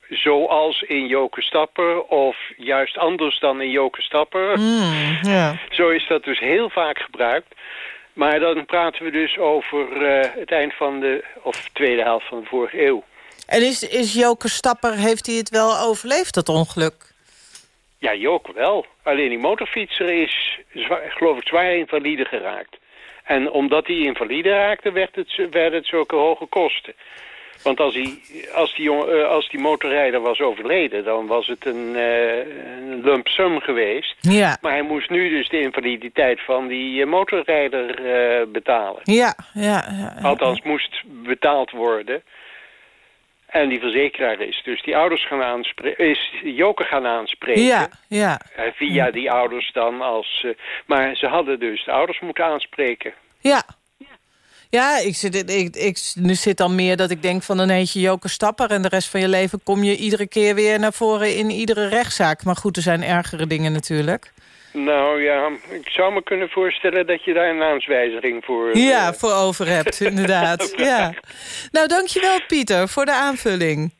Zoals in Joke Stapper of juist anders dan in Joke Stapper. Mm, ja. Zo is dat dus heel vaak gebruikt. Maar dan praten we dus over het eind van de, of tweede helft van de vorige eeuw. En is, is Joke Stapper, heeft hij het wel overleefd, dat ongeluk? Ja, Joke wel. Alleen die motorfietser is, geloof ik, zwaar invalide geraakt. En omdat hij invalide raakte, werd het, werden het zulke hoge kosten. Want als die, als, die jong, eh, als die motorrijder was overleden, dan was het een, eh, een lump sum geweest. Ja. Maar hij moest nu dus de invaliditeit van die eh, motorrijder betalen. Ja, ja, ja. Althans, moest betaald worden. En die verzekeraar is dus die ouders gaan aanspreken, is Joker gaan aanspreken. Ja, ja. Eh, via die ouders dan als... eh, maar ze hadden dus de ouders moeten aanspreken. Ja. Ja, ik zit, ik, ik, nu zit dan meer dat ik denk van dan heet je Joke Stapper... en de rest van je leven kom je iedere keer weer naar voren in iedere rechtszaak. Maar goed, er zijn ergere dingen natuurlijk. Nou ja, ik zou me kunnen voorstellen dat je daar een naamswijziging voor... eh, Ja, voor over hebt, inderdaad. Ja. Nou, dankjewel Pieter voor de aanvulling.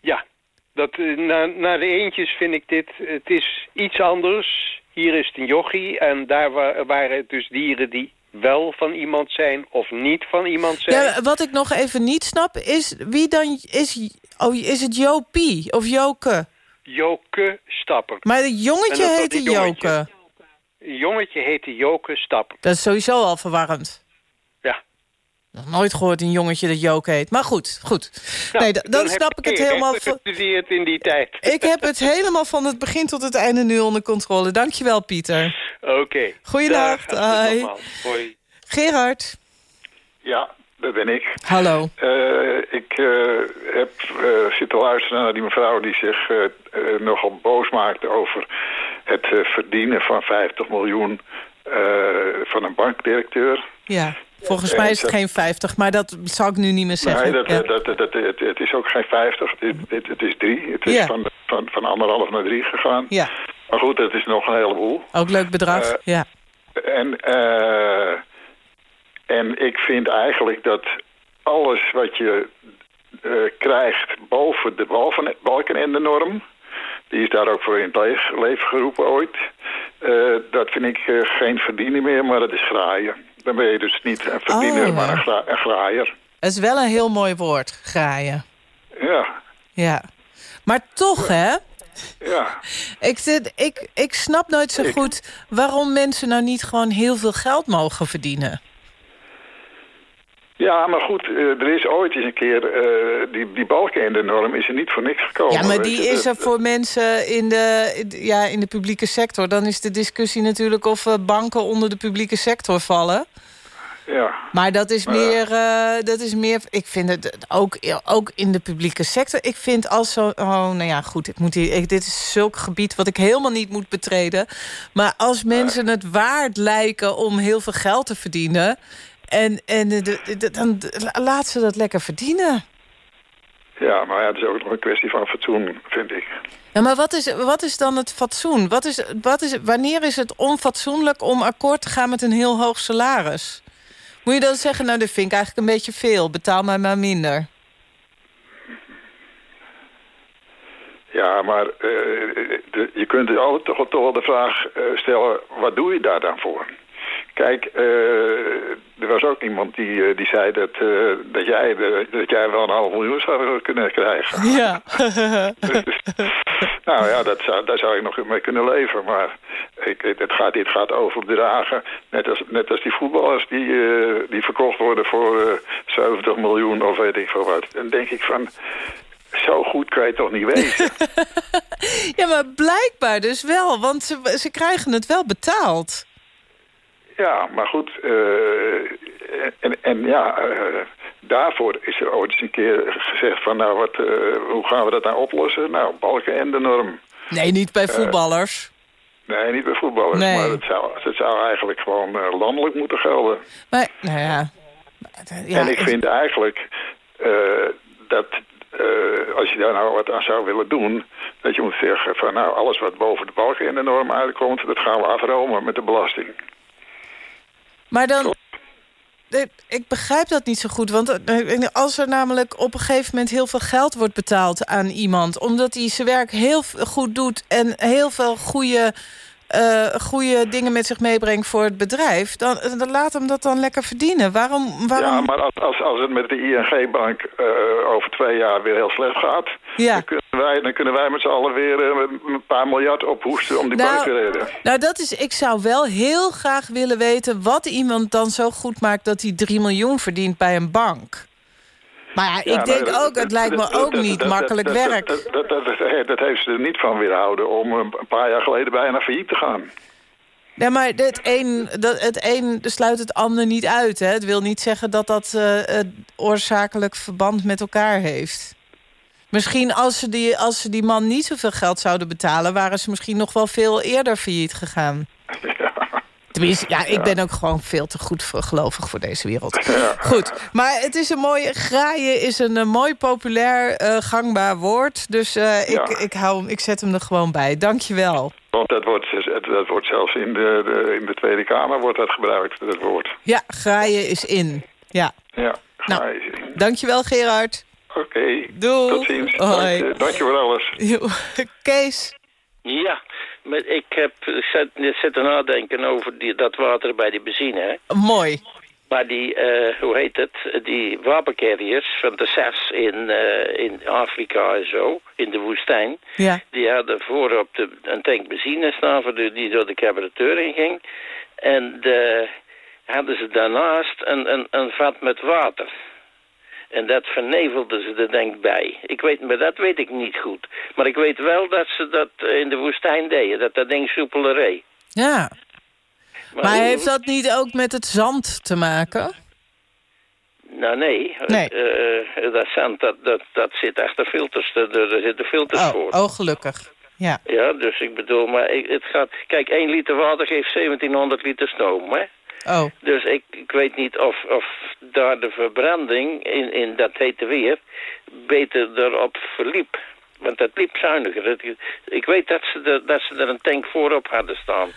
Ja, dat, eh, na, na de eentjes vind ik dit... Het is iets anders. Hier is het een jochie en daar wa- waren het dus dieren die wel van iemand zijn of niet van iemand zijn. Ja, wat ik nog even niet snap is wie dan is... Oh, is het Jopie of Joke? Joke Stapper. Maar het jongetje heette. Joke. Een jongetje heette Joke Stapper. Dat is sowieso al verwarrend. Ja. Nog nooit gehoord een jongetje dat Joke heet. Maar goed, goed. nee, da- dan, heb snap ik het helemaal... van- gestudeerd in die tijd. Ik heb het helemaal van het begin tot het einde nu onder controle. Dankjewel, Pieter. Oké. Goeiedag, Dag, hoi. nogmaals. Hoi. Gerard. Ja, dat ben ik. Hallo. Eh, ik eh, heb eh, zitten luisteren naar die mevrouw die zich nogal boos maakte over het verdienen van 50 miljoen van een bankdirecteur. Ja, volgens mij is het geen 50, maar dat zou ik nu niet meer zeggen. Nee, dat, dat, dat, dat- het, het is ook geen 50. Het, het, het is drie. Het is Ja. van, van, van anderhalf naar drie gegaan. Ja, Maar goed, het is nog een heleboel. ook leuk bedrag. Ja. En, eh, en ik vind eigenlijk dat alles wat je eh, krijgt boven de balken, balken en de norm... die is daar ook voor in het le- leven geroepen ooit... eh, dat vind ik eh, geen verdienen meer, maar dat is graaien. Dan ben je dus niet een verdiener, Oh, maar een, gra- een graaier. Het is wel een heel mooi woord, graaien. Ja, Ja. Maar toch, hè? ja. Ik, zit, ik, ik snap nooit zo goed waarom mensen nou niet gewoon heel veel geld mogen verdienen. Ja, maar goed, eh, er is ooit eens een keer... eh, die, die balken in de norm is er niet voor niks gekomen. Ja, maar die je. is er voor mensen in de, ja, in de publieke sector. Dan is de discussie natuurlijk of eh, banken onder de publieke sector vallen. Ja. Maar dat is meer, dat is meer ik vind het ook, ook in de publieke sector. Ik vind als zo, oh nou ja goed, ik moet hier, ik, dit is zulk gebied wat ik helemaal niet moet betreden. Maar als mensen het waard lijken om heel veel geld te verdienen... en, en de, de- de- dan laat ze dat lekker verdienen. Ja, maar ja, het is ook nog een kwestie van fatsoen, vind ik. Ja, maar wat is, wat is dan het fatsoen? Wat is, wat is, wanneer is het onfatsoenlijk om akkoord te gaan met een heel hoog salaris? Moet je dan zeggen, nou, dat vind ik eigenlijk een beetje veel. Betaal mij maar minder. Ja, maar de- je kunt je altijd toch, toch wel de vraag eh, stellen, wat doe je daar dan voor? Kijk, eh, er was ook iemand die, eh, die zei dat, eh, dat, jij, dat jij wel een half miljoen zou kunnen krijgen. Ja. Nou ja, dat zou, daar zou ik nog mee kunnen leven. Maar ik, het, gaat, dit gaat over bedragen. Net als, net als die voetballers die, die verkocht worden voor eh 70 miljoen of weet ik veel wat. Dan denk ik van, zo goed kan je toch niet wezen? Ja, maar blijkbaar dus wel, want ze, ze krijgen het wel betaald. Ja, maar goed. eh, en, en ja, eh, daarvoor is er ooit eens een keer gezegd van, nou, wat, eh, hoe gaan we dat nou oplossen? Nou, balken en de norm. Nee, niet bij voetballers. Nee, niet bij voetballers, Nee. maar het zou, het zou eigenlijk gewoon landelijk moeten gelden. Maar, nou ja... ja en ik vind eigenlijk eh, dat als je daar nou wat aan zou willen doen... dat je moet zeggen van nou, alles wat boven de balken in de norm uitkomt... dat gaan we afromen met de belasting. Maar dan... Ik begrijp dat niet zo goed. Want eh, als er namelijk op een gegeven moment heel veel geld wordt betaald aan iemand... omdat hij zijn werk heel goed doet en heel veel goede, eh, goede dingen met zich meebrengt voor het bedrijf... Dan, dan laat hem dat dan lekker verdienen. Waarom... waarom... Ja, maar als, als, als het met de ING-bank eh, over twee jaar weer heel slecht gaat... Ja. Dan, kunnen wij, dan kunnen wij met z'n allen weer eh, een paar miljard ophoesten om die Nou, bank te redden. Nou, dat is, ik zou wel heel graag willen weten... wat iemand dan zo goed maakt dat hij 3 miljoen verdient bij een bank. Maar ja, Ja, ik denk nou, ook, het lijkt me ook niet dat- makkelijk dat- dat- werk. Dat, dat, heeft ze er niet van weerhouden om een paar jaar geleden bijna failliet te gaan. Ja, maar het een, dat, het een sluit het ander niet uit. Hè? Het wil niet zeggen dat dat eh, eh, oorzakelijk verband met elkaar heeft. Misschien als ze, die, als ze die man niet zoveel geld zouden betalen... waren ze misschien nog wel veel eerder failliet gegaan. Tenminste, ja, ik ben ook gewoon veel te goed voor, gelovig voor deze wereld. Goed, maar het is een mooie... Graaien is een, eh, mooi populair eh, gangbaar woord. Dus eh, ik, Ja. ik, hou, hem- ik zet hem er gewoon bij. Dank je wel. Want dat wordt, het- dat wordt zelfs in de, de, in de Tweede Kamer wordt dat gebruikt, dat woord. Ja, graaien is in. Ja. Ja, Nou. ga je zien. Dankjewel, Gerard. Oké, Doei. tot ziens. Hoi. Dank, je- dank je voor alles. Kees. Ja, maar ik heb zit, zitten nadenken over die, dat water bij die benzine. Mooi. Maar die, eh, hoe heet het, die wapencarriers van de SAFs in, eh, in Afrika en zo, in de woestijn... Ja. die hadden voor op de, een tank benzine staan voor de, die door de carburateur in ging. En de, hadden ze daarnaast een, een, een vat met water. En dat vernevelden ze er denk ik bij. Ik weet, maar dat weet ik niet goed. Maar ik weet wel dat ze dat in de woestijn deden. Dat dat ding soepeler reed. Ja. Maar heeft dat niet ook met het zand te maken? Nou nee, Nee. Eh, dat zand dat, dat, dat zit achter filters. Er, er zitten filters Oh, voor. oh, gelukkig. Ja. Ja, dus ik bedoel, maar ik, het gaat... Kijk, 1 liter water geeft 1700 liter stoom, hè? Oh. Dus ik, ik weet niet of, of daar de verbranding in, in dat hete weer beter erop verliep. Want dat liep zuiniger. Ik weet dat ze, er, dat ze er een tank voorop hadden staan.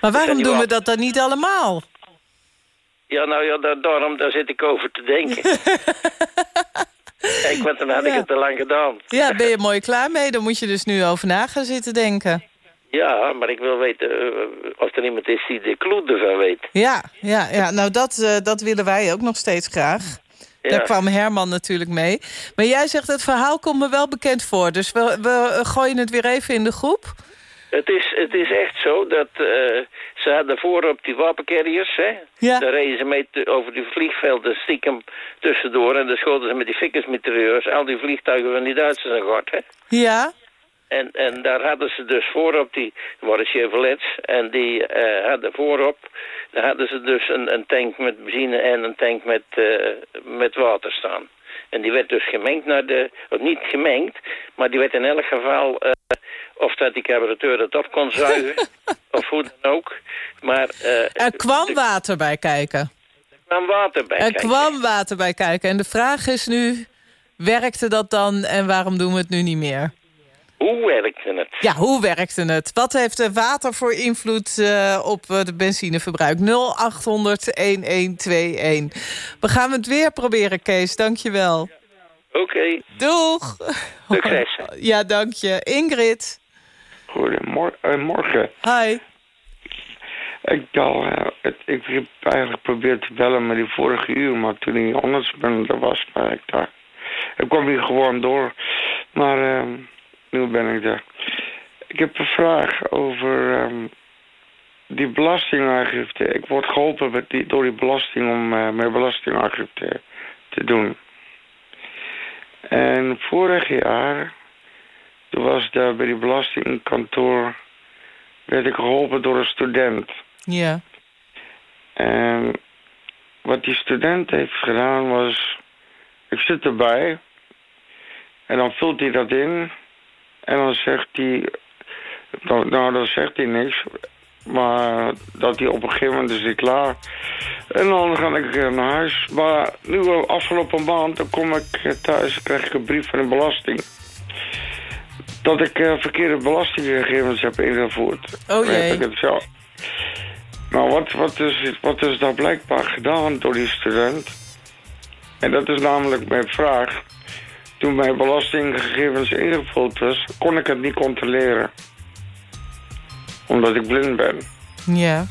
Maar waarom doen we dat dan niet allemaal? Ja, nou ja, daar, daarom daar zit ik over te denken. Kijk, want dan had ik het te lang gedaan. Ja, ben je mooi klaar mee? Dan moet je dus nu over na gaan zitten denken. Ja, maar ik wil weten eh, of er iemand is die de clue ervan weet. Ja, ja, ja. nou dat, eh, dat willen wij ook nog steeds graag. Ja. Daar kwam Herman natuurlijk mee. Maar jij zegt, het verhaal komt me wel bekend voor. Dus we, we gooien het weer even in de groep. Het is, het is echt zo dat eh, ze hadden voorop die wapencarriers, hè. Ja. Daar reden ze mee over die vliegvelden stiekem tussendoor. En dan schoten ze met die fikkersmitrailleurs al die vliegtuigen van die Duitsers aan gort, hè. Ja, En, en daar hadden ze dus voorop, die dat waren Chevrolets, en die eh, hadden voorop, daar hadden ze dus een, een tank met benzine en een tank met, eh, met water staan. En die werd dus gemengd naar de, of niet gemengd, maar die werd in elk geval, eh, of dat die carburateur het op kon zuigen, of hoe dan ook. Maar er kwam water bij kijken. er kwam water bij. Er kijken. kwam water bij kijken. En de vraag is nu, werkte dat dan en waarom doen we het nu niet meer? Hoe werkte het? Ja, hoe werkte het? Wat heeft eh, water voor invloed eh, op eh, het benzineverbruik? 0800-1121. We gaan het weer proberen, Kees. Dank je wel. Oké. Doeg. Succes. Ja, dank je. Ingrid. Goedemorgen. morgen. Hi. Ik, al, eh, ik heb eigenlijk geprobeerd te bellen met die vorige uur, maar toen ik anders ben, dat was maar ik daar. Ik kwam hier gewoon door, maar eh, nu ben ik er. Ik heb een vraag over ehm, die belastingaangifte. Ik word geholpen met die, door die belasting om eh, mijn belastingaangifte te doen. En vorig jaar, toen was daar bij die belastingkantoor, werd ik geholpen door een student. Ja. En wat die student heeft gedaan was... Ik zit erbij. En dan vult hij dat in. En dan zegt hij... Nou, nou, dan zegt hij niks. Maar dat hij op een gegeven moment is hij klaar. En dan ga ik eh, naar huis. Maar nu eh, afgelopen maand, dan kom ik eh, thuis... krijg ik een brief van de belasting. Dat ik verkeerde belastinggegevens heb ingevoerd. Oh jee. Ik het. Nou, wat, wat, is, wat is daar blijkbaar gedaan door die student? En dat is namelijk mijn vraag. Toen mijn belastinggegevens ingevuld was, kon ik het niet controleren. Omdat ik blind ben. Ja.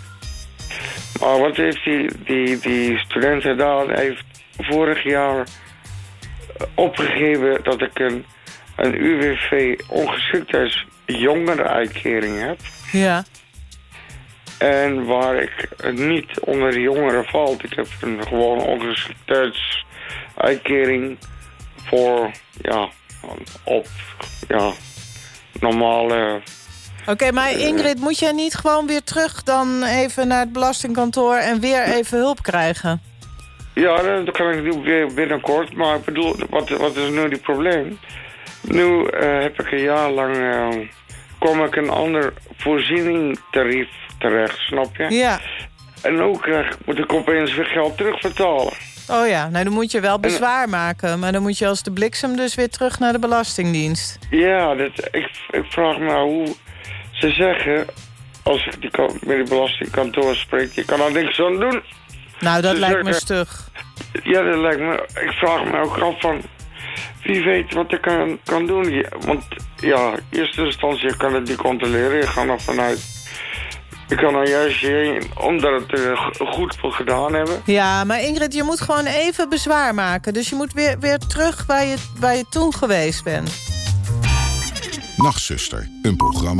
Maar wat heeft die, die, die student gedaan? Hij heeft vorig jaar eh, opgegeven dat ik een, een UWV ongeschiktheidsjongerenuitkering heb. Ja. En waar ik niet onder de jongeren valt. Ik heb een gewoon ongeschiktheidsuitkering voor, ja, op, ja, normale... Oké, maar Ingrid, moet jij niet gewoon weer terug dan even naar het belastingkantoor... en weer even hulp krijgen? Ja, dat kan ik weer binnenkort. Maar ik bedoel, wat, wat is nu die probleem? Nu eh, heb ik een jaar lang... eh, kom ik een ander voorzieningtarief terecht, snap je? Ja. En ook moet ik opeens weer geld terugbetalen. Oh ja, nou dan moet je wel bezwaar maken. Maar dan moet je als de bliksem dus weer terug naar de Belastingdienst. Ja, dat, ik, ik vraag me hoe ze zeggen... als ik die, met die belastingkantoor spreek... je kan er niks aan doen. Nou, dat Ze lijkt me stug. Ja, dat lijkt me... Ik vraag me ook af van... Wie weet wat ik kan, kan doen. Want ja, in eerste instantie kan het niet controleren. Ik ga er vanuit... Ik kan er juist hierheen omdat het eh, g- goed wil gedaan hebben. Ja, maar Ingrid, je moet gewoon even bezwaar maken. Dus je moet weer, weer terug waar je, waar je toen geweest bent. Nachtzuster, een programma